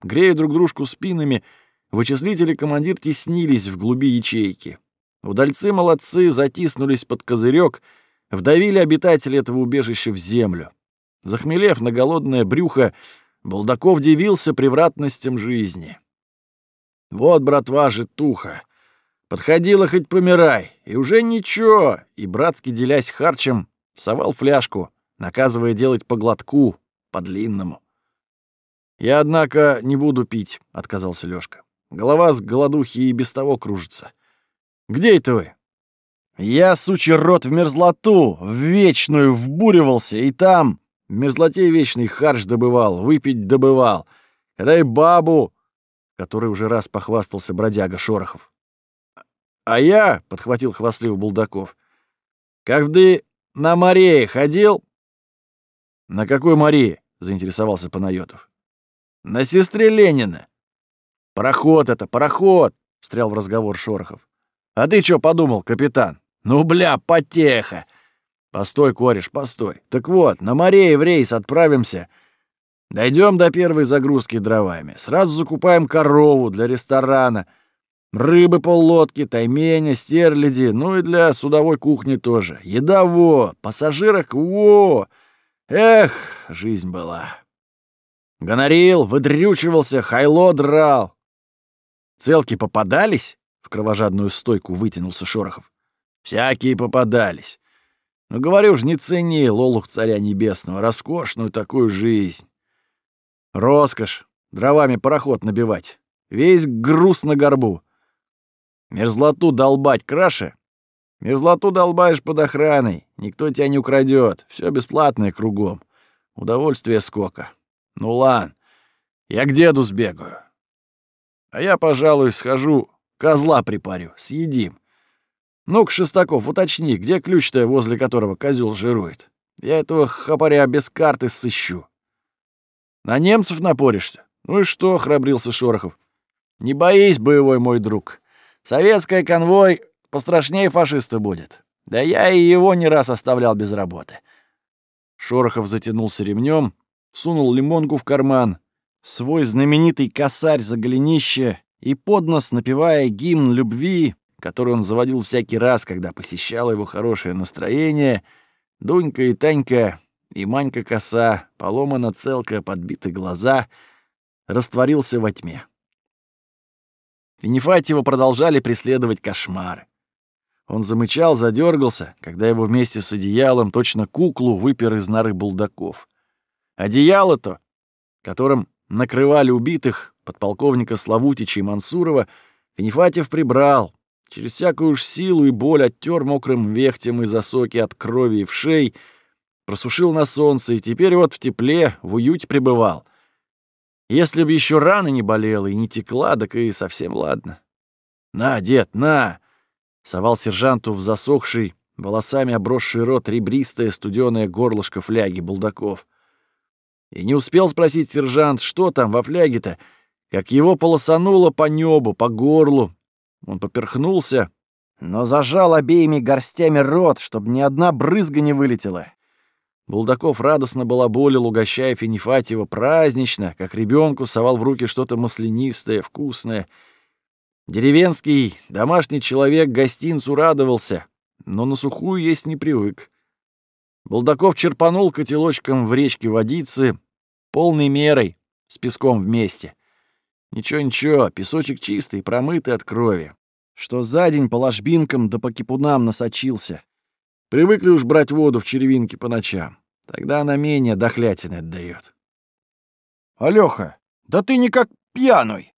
Грея друг дружку спинами, вычислители командир теснились в глуби ячейки. Удальцы-молодцы затиснулись под козырек, вдавили обитателей этого убежища в землю. Захмелев на голодное брюхо, Булдаков дивился превратностям жизни. «Вот, братва, житуха, Подходила хоть помирай, и уже ничего, и братски делясь харчем, совал фляжку, наказывая делать по глотку, по длинному. «Я, однако, не буду пить», — отказался Лёшка. «Голова с голодухи и без того кружится. Где это вы?» «Я, сучий рот, в мерзлоту, в вечную вбуривался, и там в мерзлоте вечный харч добывал, выпить добывал. Когда и бабу...» который уже раз похвастался бродяга Шорохов. А я, — подхватил хвастливый Булдаков, — когда на море ходил... На какой море? — заинтересовался Панайотов. На сестре Ленина. Пароход это, пароход, — встрял в разговор Шорохов. А ты что подумал, капитан? Ну, бля, потеха. Постой, кореш, постой. Так вот, на море и в рейс отправимся. Дойдем до первой загрузки дровами. Сразу закупаем корову для ресторана — Рыбы поллодки, тайменя, стерляди, ну и для судовой кухни тоже. Еда во, пассажирок во. Эх, жизнь была. Гонорил, выдрючивался, хайло драл. Целки попадались? В кровожадную стойку вытянулся Шорохов. Всякие попадались. Но говорю ж, не цени, лолух царя небесного, роскошную такую жизнь. Роскошь, дровами пароход набивать. Весь груз на горбу. Мерзлоту долбать краше? Мерзлоту долбаешь под охраной, никто тебя не украдет, все бесплатное кругом. Удовольствие сколько. Ну ладно, я к деду сбегаю. А я, пожалуй, схожу, козла припарю, съедим. Ну-ка, Шестаков, уточни, где ключ-то, возле которого козел жирует? Я этого хапаря без карты сыщу. На немцев напоришься? Ну и что, храбрился Шорохов. Не боись, боевой мой друг. Советский конвой пострашнее фашиста будет. Да я и его не раз оставлял без работы. Шорохов затянулся ремнем, сунул лимонку в карман, свой знаменитый косарь за голенище и поднос, напевая гимн любви, который он заводил всякий раз, когда посещало его хорошее настроение, Дунька и Танька и Манька коса, поломана целка, подбиты глаза, растворился во тьме. Винифатьева продолжали преследовать кошмары. Он замычал, задергался, когда его вместе с одеялом точно куклу выпер из норы булдаков. Одеяло-то, которым накрывали убитых подполковника Славутича и Мансурова, Винифатьев прибрал, через всякую уж силу и боль оттер мокрым вехтем и засоки от крови и шей, просушил на солнце и теперь вот в тепле, в уюте пребывал — если б еще рана не болела и не текла, так и совсем ладно. «На, дед, на!» — совал сержанту в засохший, волосами обросший рот ребристое студеное горлышко фляги Булдаков. И не успел спросить сержант, что там во фляге-то, как его полосануло по небу, по горлу. Он поперхнулся, но зажал обеими горстями рот, чтобы ни одна брызга не вылетела. Булдаков радостно балаболил, угощая Финифатьева празднично, как ребенку совал в руки что-то маслянистое, вкусное. Деревенский, домашний человек гостинцу радовался, но на сухую есть не привык. Булдаков черпанул котелочком в речке водицы полной мерой, с песком вместе. Ничего-ничего, песочек чистый, промытый от крови. Что за день по ложбинкам да по кипунам насочился. Привыкли уж брать воду в червинке по ночам. Тогда она менее дохлятины отдаёт. Алёха, да ты никак пьяный.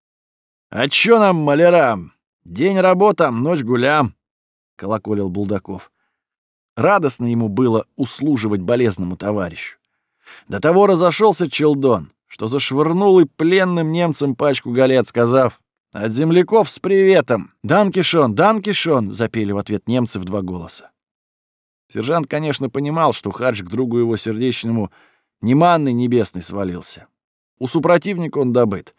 А чё нам, малярам? День работам, ночь гулям, колоколил Булдаков. Радостно ему было услуживать болезному товарищу. До того разошелся Челдон, что зашвырнул и пленным немцам пачку галет, сказав «От земляков с приветом! Данкишон, Данкишон!» — запели в ответ немцы в два голоса. Сержант, конечно, понимал, что харч к другу его сердечному не манной небесной свалился. У супротивника он добыт.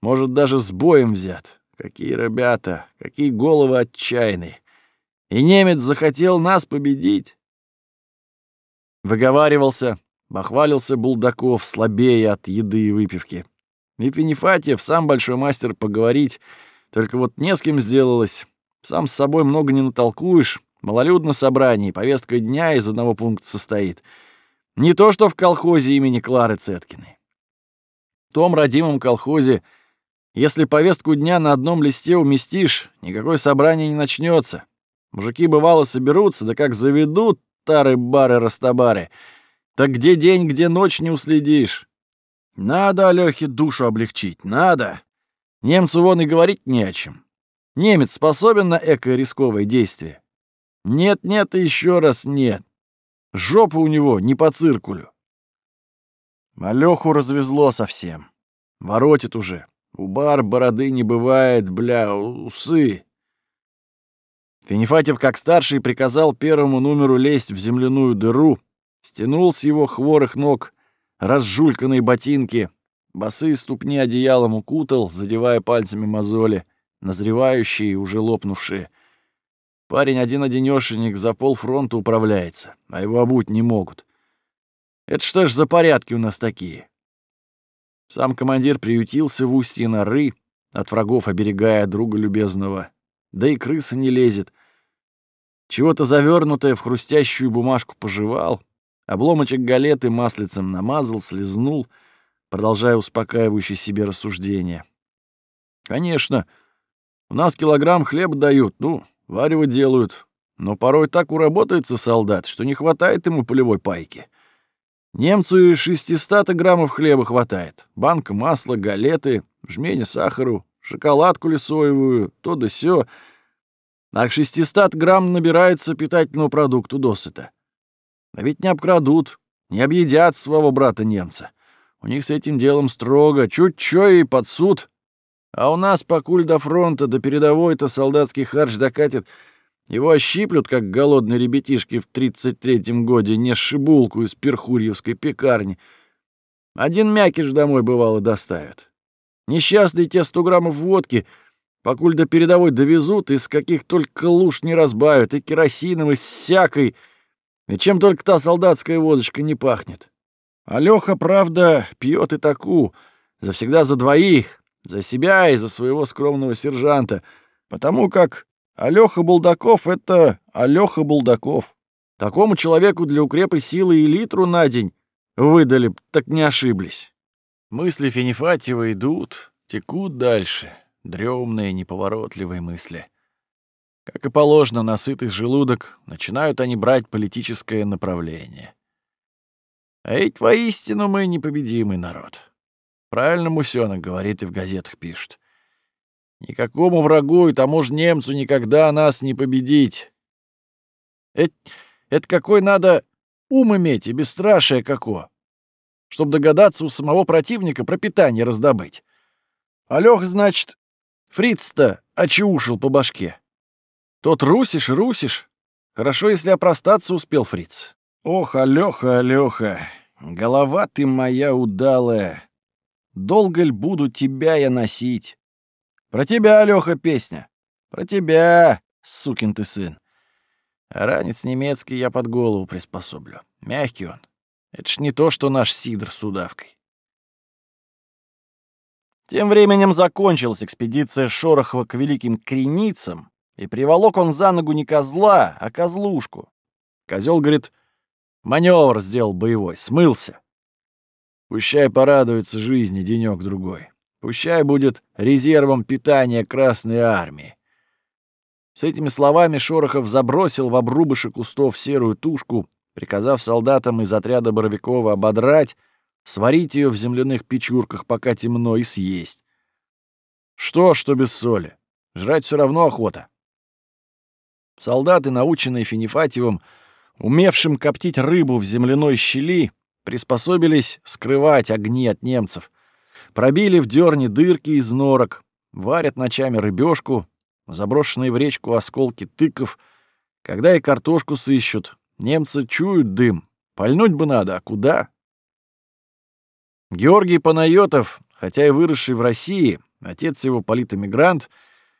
Может, даже с боем взят. Какие ребята, какие головы отчаянные. И немец захотел нас победить. Выговаривался, бахвалился Булдаков, слабее от еды и выпивки. И Финифатьев, сам большой мастер поговорить, только вот не с кем сделалось. Сам с собой много не натолкуешь, Малолюдно собрание, повестка дня из одного пункта состоит. Не то что в колхозе имени Клары Цеткиной. В том родимом колхозе, если повестку дня на одном листе уместишь, никакое собрание не начнется. Мужики бывало соберутся, да как заведут тары-бары-растабары. Так где день, где ночь не уследишь. Надо Алёхе душу облегчить, надо. Немцу вон и говорить не о чем. Немец способен на эко-рисковое действие. Нет-нет и еще раз нет. Жопа у него не по циркулю. Алёху развезло совсем. Воротит уже. У бар бороды не бывает, бля, усы. Финифатьев, как старший, приказал первому номеру лезть в земляную дыру, стянул с его хворых ног разжульканные ботинки, босые ступни одеялом укутал, задевая пальцами мозоли, назревающие и уже лопнувшие — Парень один-одинёшенек за полфронта управляется, а его обуть не могут. Это что ж за порядки у нас такие? Сам командир приютился в устье норы, от врагов оберегая друга любезного. Да и крыса не лезет. Чего-то завернутое в хрустящую бумажку пожевал, обломочек галеты маслицем намазал, слезнул, продолжая успокаивающее себе рассуждение. Конечно, у нас килограмм хлеба дают, ну, Варево делают, но порой так уработается солдат, что не хватает ему полевой пайки. Немцу и 600 граммов хлеба хватает. Банка масла, галеты, жмени сахару, шоколадку лесоевую, то да сё. А к 600 грамм набирается питательного продукту досыта. А ведь не обкрадут, не объедят своего брата-немца. У них с этим делом строго, чуть-чуть и под суд. А у нас, покуль до фронта, до передовой-то солдатский харч докатит, его ощиплют, как голодные ребятишки в тридцать третьем годе, не шибулку из перхурьевской пекарни. Один мякиш домой, бывало, доставят. Несчастные те сто граммов водки, покуль до передовой довезут, из каких только луж не разбавят, и керосином, и всякой, и чем только та солдатская водочка не пахнет. Алёха, правда, пьет и таку, завсегда за двоих, за себя и за своего скромного сержанта, потому как Алёха Булдаков — это Алёха Булдаков. Такому человеку для укрепа силы и литру на день выдали, так не ошиблись. Мысли Финифатьева идут, текут дальше, дрёмные, неповоротливые мысли. Как и положено, насытый желудок, начинают они брать политическое направление. А ведь воистину мы непобедимый народ. Правильно Мусёнок говорит и в газетах пишет. Никакому врагу и тому же немцу никогда нас не победить. Это, это какой надо ум иметь и бесстрашие како, чтобы догадаться у самого противника пропитание раздобыть. Алёх, значит, фриц-то очеушил по башке. Тот русишь, русишь. Хорошо, если опростаться успел фриц. Ох, Алёха, Алёха, голова ты моя удалая. Долго ль буду тебя я носить? Про тебя, Алёха, песня. Про тебя. сукин ты сын. Ранец немецкий я под голову приспособлю. Мягкий он. Это ж не то, что наш сидр с удавкой. Тем временем закончилась экспедиция Шорохова к великим креницам, и приволок он за ногу не козла, а козлушку. Козел говорит, маневр сделал боевой, смылся. Пущай порадуется жизни денек другой Пущай будет резервом питания Красной Армии. С этими словами Шорохов забросил в обрубыши кустов серую тушку, приказав солдатам из отряда Боровикова ободрать, сварить ее в земляных печурках, пока темно, и съесть. Что, что без соли. Жрать все равно охота. Солдаты, наученные Финифатьевым, умевшим коптить рыбу в земляной щели, приспособились скрывать огни от немцев. Пробили в дерне дырки из норок, варят ночами рыбешку, заброшенные в речку осколки тыков. Когда и картошку сыщут, немцы чуют дым. Пальнуть бы надо, а куда? Георгий Панайотов, хотя и выросший в России, отец его политэмигрант,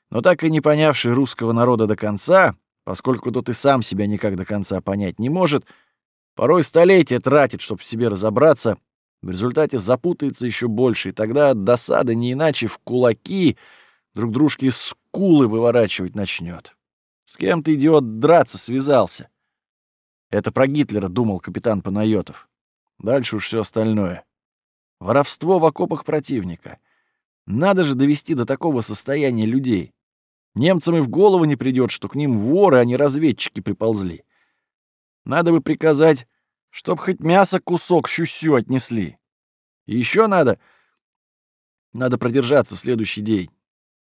но так и не понявший русского народа до конца, поскольку тот и сам себя никак до конца понять не может, порой столетия тратит, чтобы в себе разобраться, в результате запутается еще больше, и тогда от досады не иначе в кулаки друг дружке скулы выворачивать начнет. С кем ты, идиот, драться связался? Это про Гитлера думал капитан Панайотов. Дальше уж все остальное. Воровство в окопах противника. Надо же довести до такого состояния людей. Немцам и в голову не придет, что к ним воры, а не разведчики приползли. Надо бы приказать, чтоб хоть мясо кусок щусю отнесли. И еще надо... Надо продержаться следующий день.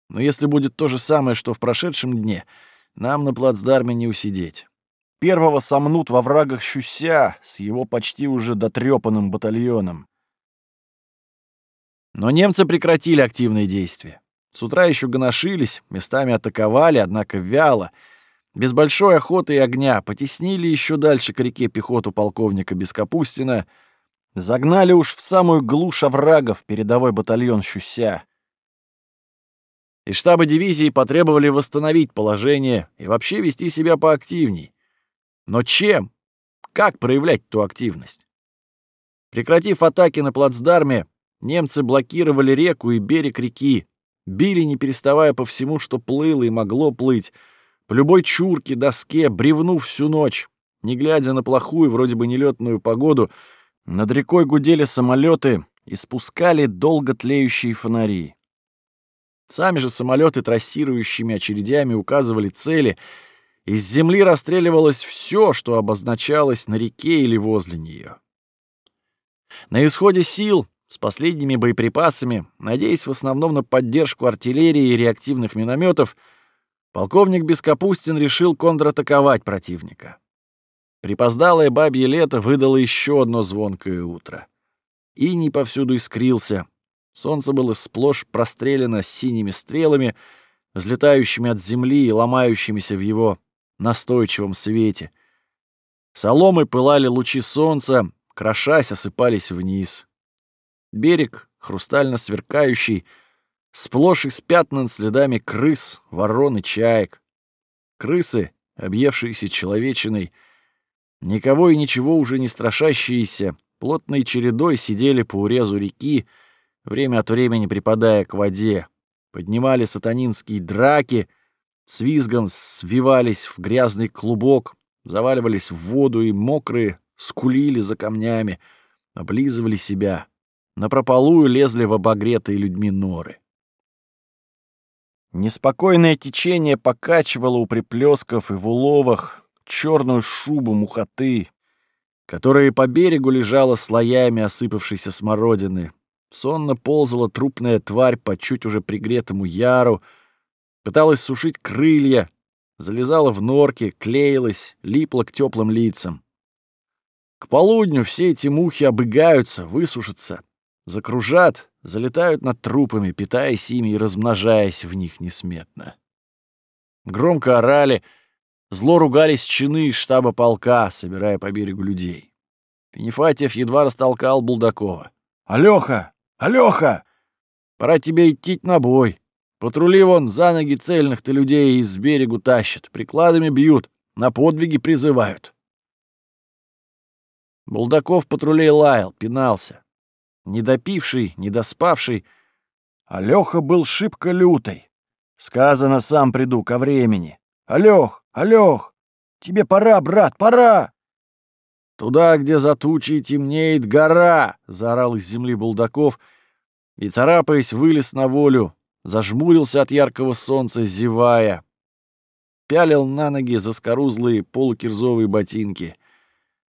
Но если будет то же самое, что в прошедшем дне, нам на плацдарме не усидеть. Первого сомнут во врагах Щуся с его почти уже дотрепанным батальоном. Но немцы прекратили активные действия. С утра еще гоношились, местами атаковали, однако вяло. Без большой охоты и огня потеснили еще дальше к реке пехоту полковника Бескапустина, загнали уж в самую глушь оврагов передовой батальон Щуся. И штабы дивизии потребовали восстановить положение и вообще вести себя поактивней. Но чем? Как проявлять ту активность? Прекратив атаки на плацдарме, Немцы блокировали реку и берег реки, били, не переставая по всему, что плыло и могло плыть, по любой чурке, доске, бревну всю ночь. Не глядя на плохую, вроде бы нелетную погоду, над рекой гудели самолеты и спускали долго тлеющие фонари. Сами же самолеты трассирующими очередями указывали цели, из земли расстреливалось все, что обозначалось на реке или возле нее. На исходе сил с последними боеприпасами, надеясь в основном на поддержку артиллерии и реактивных минометов, полковник Бескапустин решил контратаковать противника. Припоздалое бабье лето выдало еще одно звонкое утро. Иней повсюду искрился. Солнце было сплошь прострелено синими стрелами, взлетающими от земли и ломающимися в его настойчивом свете. Соломы пылали лучи солнца, крошась, осыпались вниз. Берег, хрустально сверкающий, сплошь испятнан следами крыс, ворон и чаек. Крысы, объевшиеся человечиной, никого и ничего уже не страшащиеся, плотной чередой сидели по урезу реки, время от времени припадая к воде, поднимали сатанинские драки, с визгом свивались в грязный клубок, заваливались в воду и мокрые скулили за камнями, облизывали себя напропалую лезли в обогретые людьми норы. Неспокойное течение покачивало у приплесков и в уловах черную шубу мухоты, которая по берегу лежала слоями осыпавшейся смородины. Сонно ползала трупная тварь по чуть уже пригретому яру, пыталась сушить крылья, залезала в норки, клеилась, липла к теплым лицам. К полудню все эти мухи обыгаются, высушатся, закружат, залетают над трупами, питаясь ими и размножаясь в них несметно. Громко орали, зло ругались чины штаба полка, собирая по берегу людей. Финифатьев едва растолкал Булдакова. «Алёха! Алёха! Пора тебе идти на бой. Патрули вон за ноги цельных-то людей из берегу тащат, прикладами бьют, на подвиги призывают. Булдаков патрулей лаял, пинался. Недопивший, недоспавший, а Лёха был шибко лютой. Сказано, сам приду ко времени. Алёх, Алёх, тебе пора, брат, пора! Туда, где за тучей темнеет гора, заорал из земли Булдаков и, царапаясь, вылез на волю, зажмурился от яркого солнца, зевая. Пялил на ноги заскорузлые полукирзовые ботинки.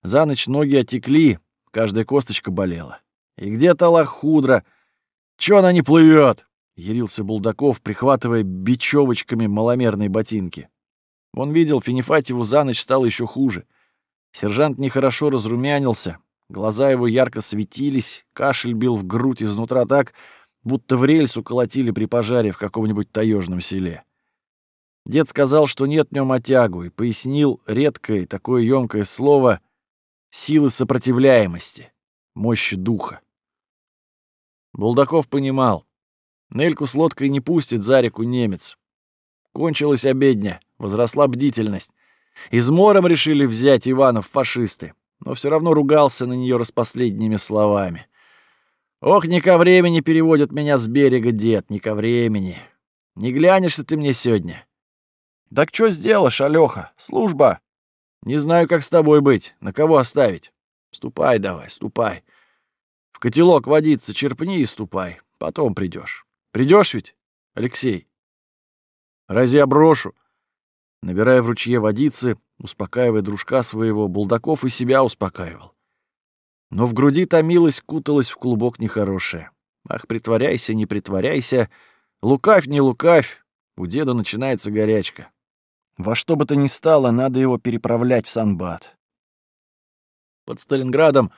За ночь ноги отекли, каждая косточка болела. И где-то лохудра. Чё она не плывет? Ярился Булдаков, прихватывая бечевочками маломерные ботинки. Он видел, Финифатьеву за ночь стало еще хуже. Сержант нехорошо разрумянился, глаза его ярко светились, кашель бил в грудь изнутра так, будто в рельсу колотили при пожаре в каком-нибудь таежном селе. Дед сказал, что нет в нем отягу, и пояснил редкое, такое ёмкое слово «силы сопротивляемости», «мощи духа». Булдаков понимал, Нельку с лодкой не пустит за реку немец. Кончилась обедня, возросла бдительность. Измором решили взять Иванов фашисты, но все равно ругался на нее распоследними словами. Ох, не ко времени переводят меня с берега, дед, не ко времени. Не глянешься ты мне сегодня. Так что сделаешь, Алёха? Служба. Не знаю, как с тобой быть, на кого оставить. Ступай давай, ступай. В котелок водиться черпни и ступай, потом придешь. Придешь ведь, Алексей? Разве я брошу? Набирая в ручье водицы, успокаивая дружка своего, Булдаков и себя успокаивал. Но в груди томилась, куталась в клубок нехорошее. Ах, притворяйся, не притворяйся. Лукавь, не лукавь. У деда начинается горячка. Во что бы то ни стало, надо его переправлять в Санбат. Под Сталинградом,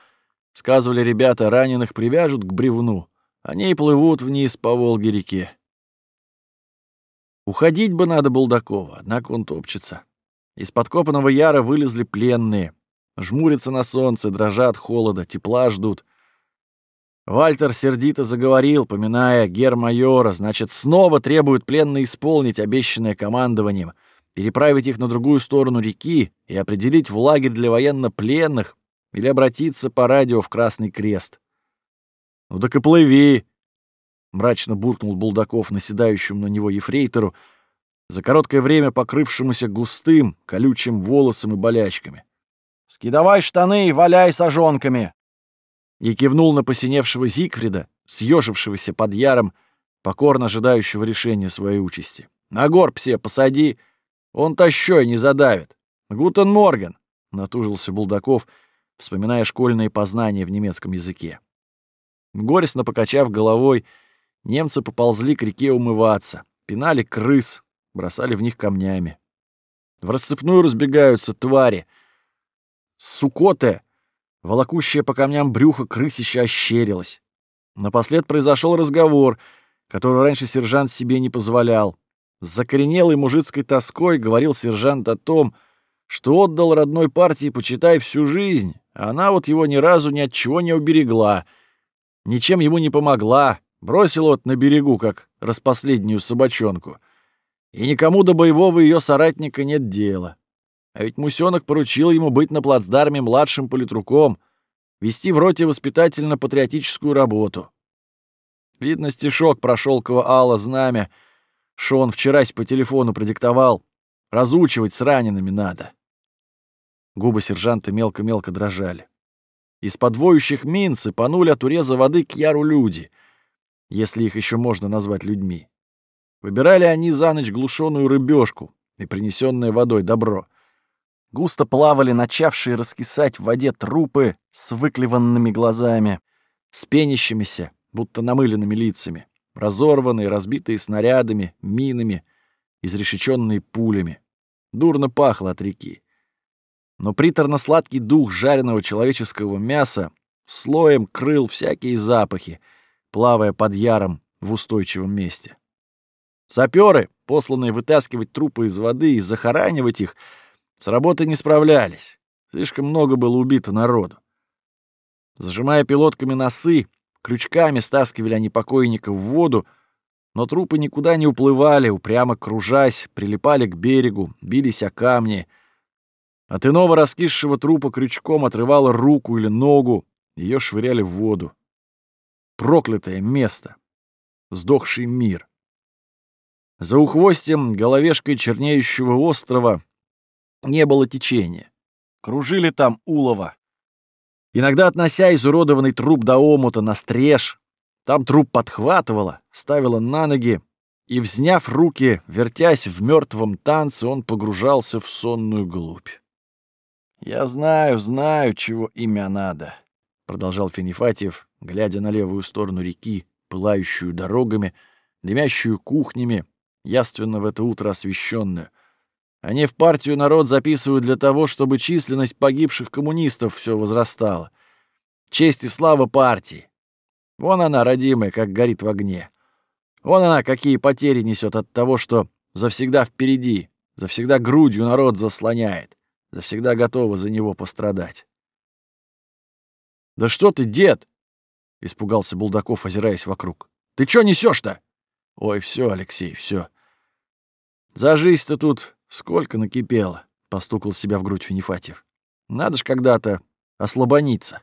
сказывали ребята, раненых привяжут к бревну. Они и плывут вниз по Волге-реке. Уходить бы надо Булдакова, однако он топчется. Из подкопанного яра вылезли пленные. Жмурятся на солнце, дрожат холода, тепла ждут. Вальтер сердито заговорил, поминая гер-майора, значит, снова требуют пленные исполнить обещанное командованием, переправить их на другую сторону реки и определить в лагерь для военнопленных или обратиться по радио в Красный Крест. «Ну так и плыви!» — мрачно буркнул Булдаков наседающему на него ефрейтору, за короткое время покрывшемуся густым, колючим волосом и болячками. Скидавай штаны и валяй сожонками!» И кивнул на посиневшего Зигфрида, съежившегося под яром, покорно ожидающего решения своей участи. «На горб все посади, он тощой не задавит. Guten Morgen!» — натужился Булдаков, вспоминая школьные познания в немецком языке. Горестно покачав головой, немцы поползли к реке умываться, пинали крыс, бросали в них камнями. В рассыпную разбегаются твари — сукотая, волокущая по камням брюхо крысища ощерилась. Напослед произошел разговор, который раньше сержант себе не позволял. С закоренелой мужицкой тоской говорил сержант о том, что отдал родной партии, почитай, всю жизнь, она вот его ни разу ни от чего не уберегла, ничем ему не помогла, бросила вот на берегу, как распоследнюю собачонку. И никому до боевого ее соратника нет дела. А ведь Мусёнок поручил ему быть на плацдарме младшим политруком, вести в роте воспитательно-патриотическую работу. Видно, стишок про шелково Алла знамя, что он вчерась по телефону продиктовал. Разучивать с ранеными надо. Губы сержанта мелко-мелко дрожали. Из подвоющих мин сыпанули от уреза воды к яру люди, если их еще можно назвать людьми. Выбирали они за ночь глушеную рыбешку и принесенное водой добро — Густо плавали начавшие раскисать в воде трупы с выклеванными глазами, с пенящимися, будто намыленными лицами, разорванные, разбитые снарядами, минами, изрешеченные пулями. Дурно пахло от реки. Но приторно-сладкий дух жареного человеческого мяса слоем крыл всякие запахи, плавая под яром в устойчивом месте. Саперы, посланные вытаскивать трупы из воды и захоранивать их, с работой не справлялись. Слишком много было убито народу. Зажимая пилотками носы, крючками стаскивали они покойников в воду, но трупы никуда не уплывали, упрямо кружась, прилипали к берегу, бились о камни. От иного раскисшего трупа крючком отрывало руку или ногу, ее швыряли в воду. Проклятое место. Сдохший мир. За ухвостем головешкой чернеющего острова не было течения. Кружили там улова. Иногда относя изуродованный труп до омута на стриж, там труп подхватывала, ставила на ноги, и, взняв руки, вертясь в мертвом танце, он погружался в сонную глубь. «Я знаю, знаю, чего имя надо», — продолжал Финифатьев, глядя на левую сторону реки, пылающую дорогами, дымящую кухнями, яственно в это утро освещенную. Они в партию народ записывают для того, чтобы численность погибших коммунистов все возрастала. Честь и слава партии. Вон она, родимая, как горит в огне. Вон она, какие потери несет от того, что завсегда впереди, завсегда грудью народ заслоняет, завсегда готова за него пострадать. «Да что ты, дед?» — испугался Булдаков, озираясь вокруг. «Ты чё несешь-то?» «Ой, все, Алексей, все. За жизнь-то тут сколько накипело», — постукал себя в грудь Финифатьев. «Надо ж когда-то ослабониться».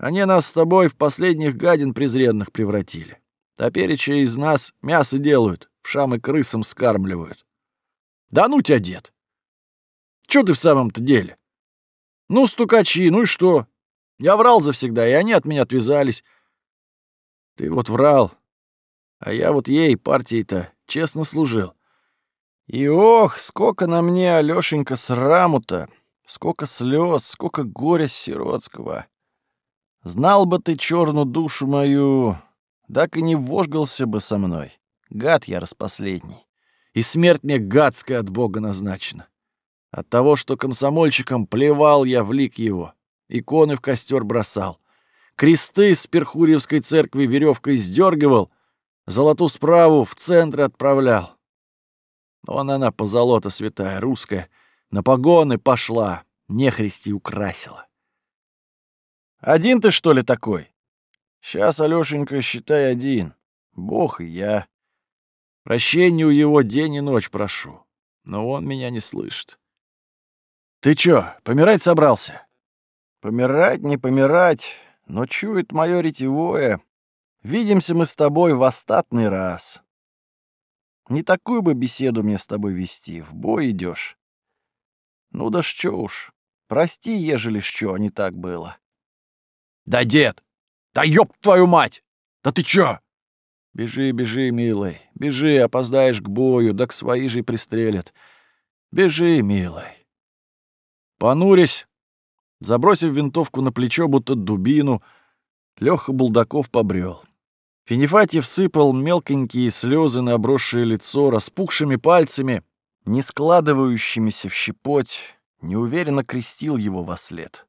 Они нас с тобой в последних гадин презренных превратили. Топереча из нас мясо делают, в шамы крысам скармливают. Да ну тебя, дед! Чё ты в самом-то деле? Ну, стукачи, ну и что? Я врал завсегда, и они от меня отвязались. Ты вот врал, а я вот ей, партией-то, честно служил. И ох, сколько на мне, Алёшенька, сраму-то, сколько слез, сколько горя сиротского. Знал бы ты черную душу мою, так и не вожгался бы со мной. Гад я распоследний. И смерть мне гадская от Бога назначена. От того, что комсомольчиком плевал я в лик его, иконы в костер бросал, кресты с Перхурьевской церкви веревкой сдергивал, золоту справу в центр отправлял. Вон она, позолота святая, русская, на погоны пошла, нехристи украсила. Один ты, что ли, такой? Сейчас, Алёшенька, считай один. Бог и я. Прощения у его день и ночь прошу. Но он меня не слышит. Ты чё, помирать собрался? Помирать, не помирать, но чует мое ретевое. Видимся мы с тобой в остатный раз. Не такую бы беседу мне с тобой вести, в бой идешь. Ну да что уж, прости, ежели что не так было. «Да, дед! Да ёб твою мать! Да ты чё?» «Бежи, бежи, милый, бежи, опоздаешь к бою, да к свои же пристрелят. Бежи, милый». Понурясь, забросив винтовку на плечо, будто дубину, Лёха Булдаков побрел. Финифатьев сыпал мелконькие слезы на обросшее лицо, распухшими пальцами, не складывающимися в щепоть, неуверенно крестил его во след.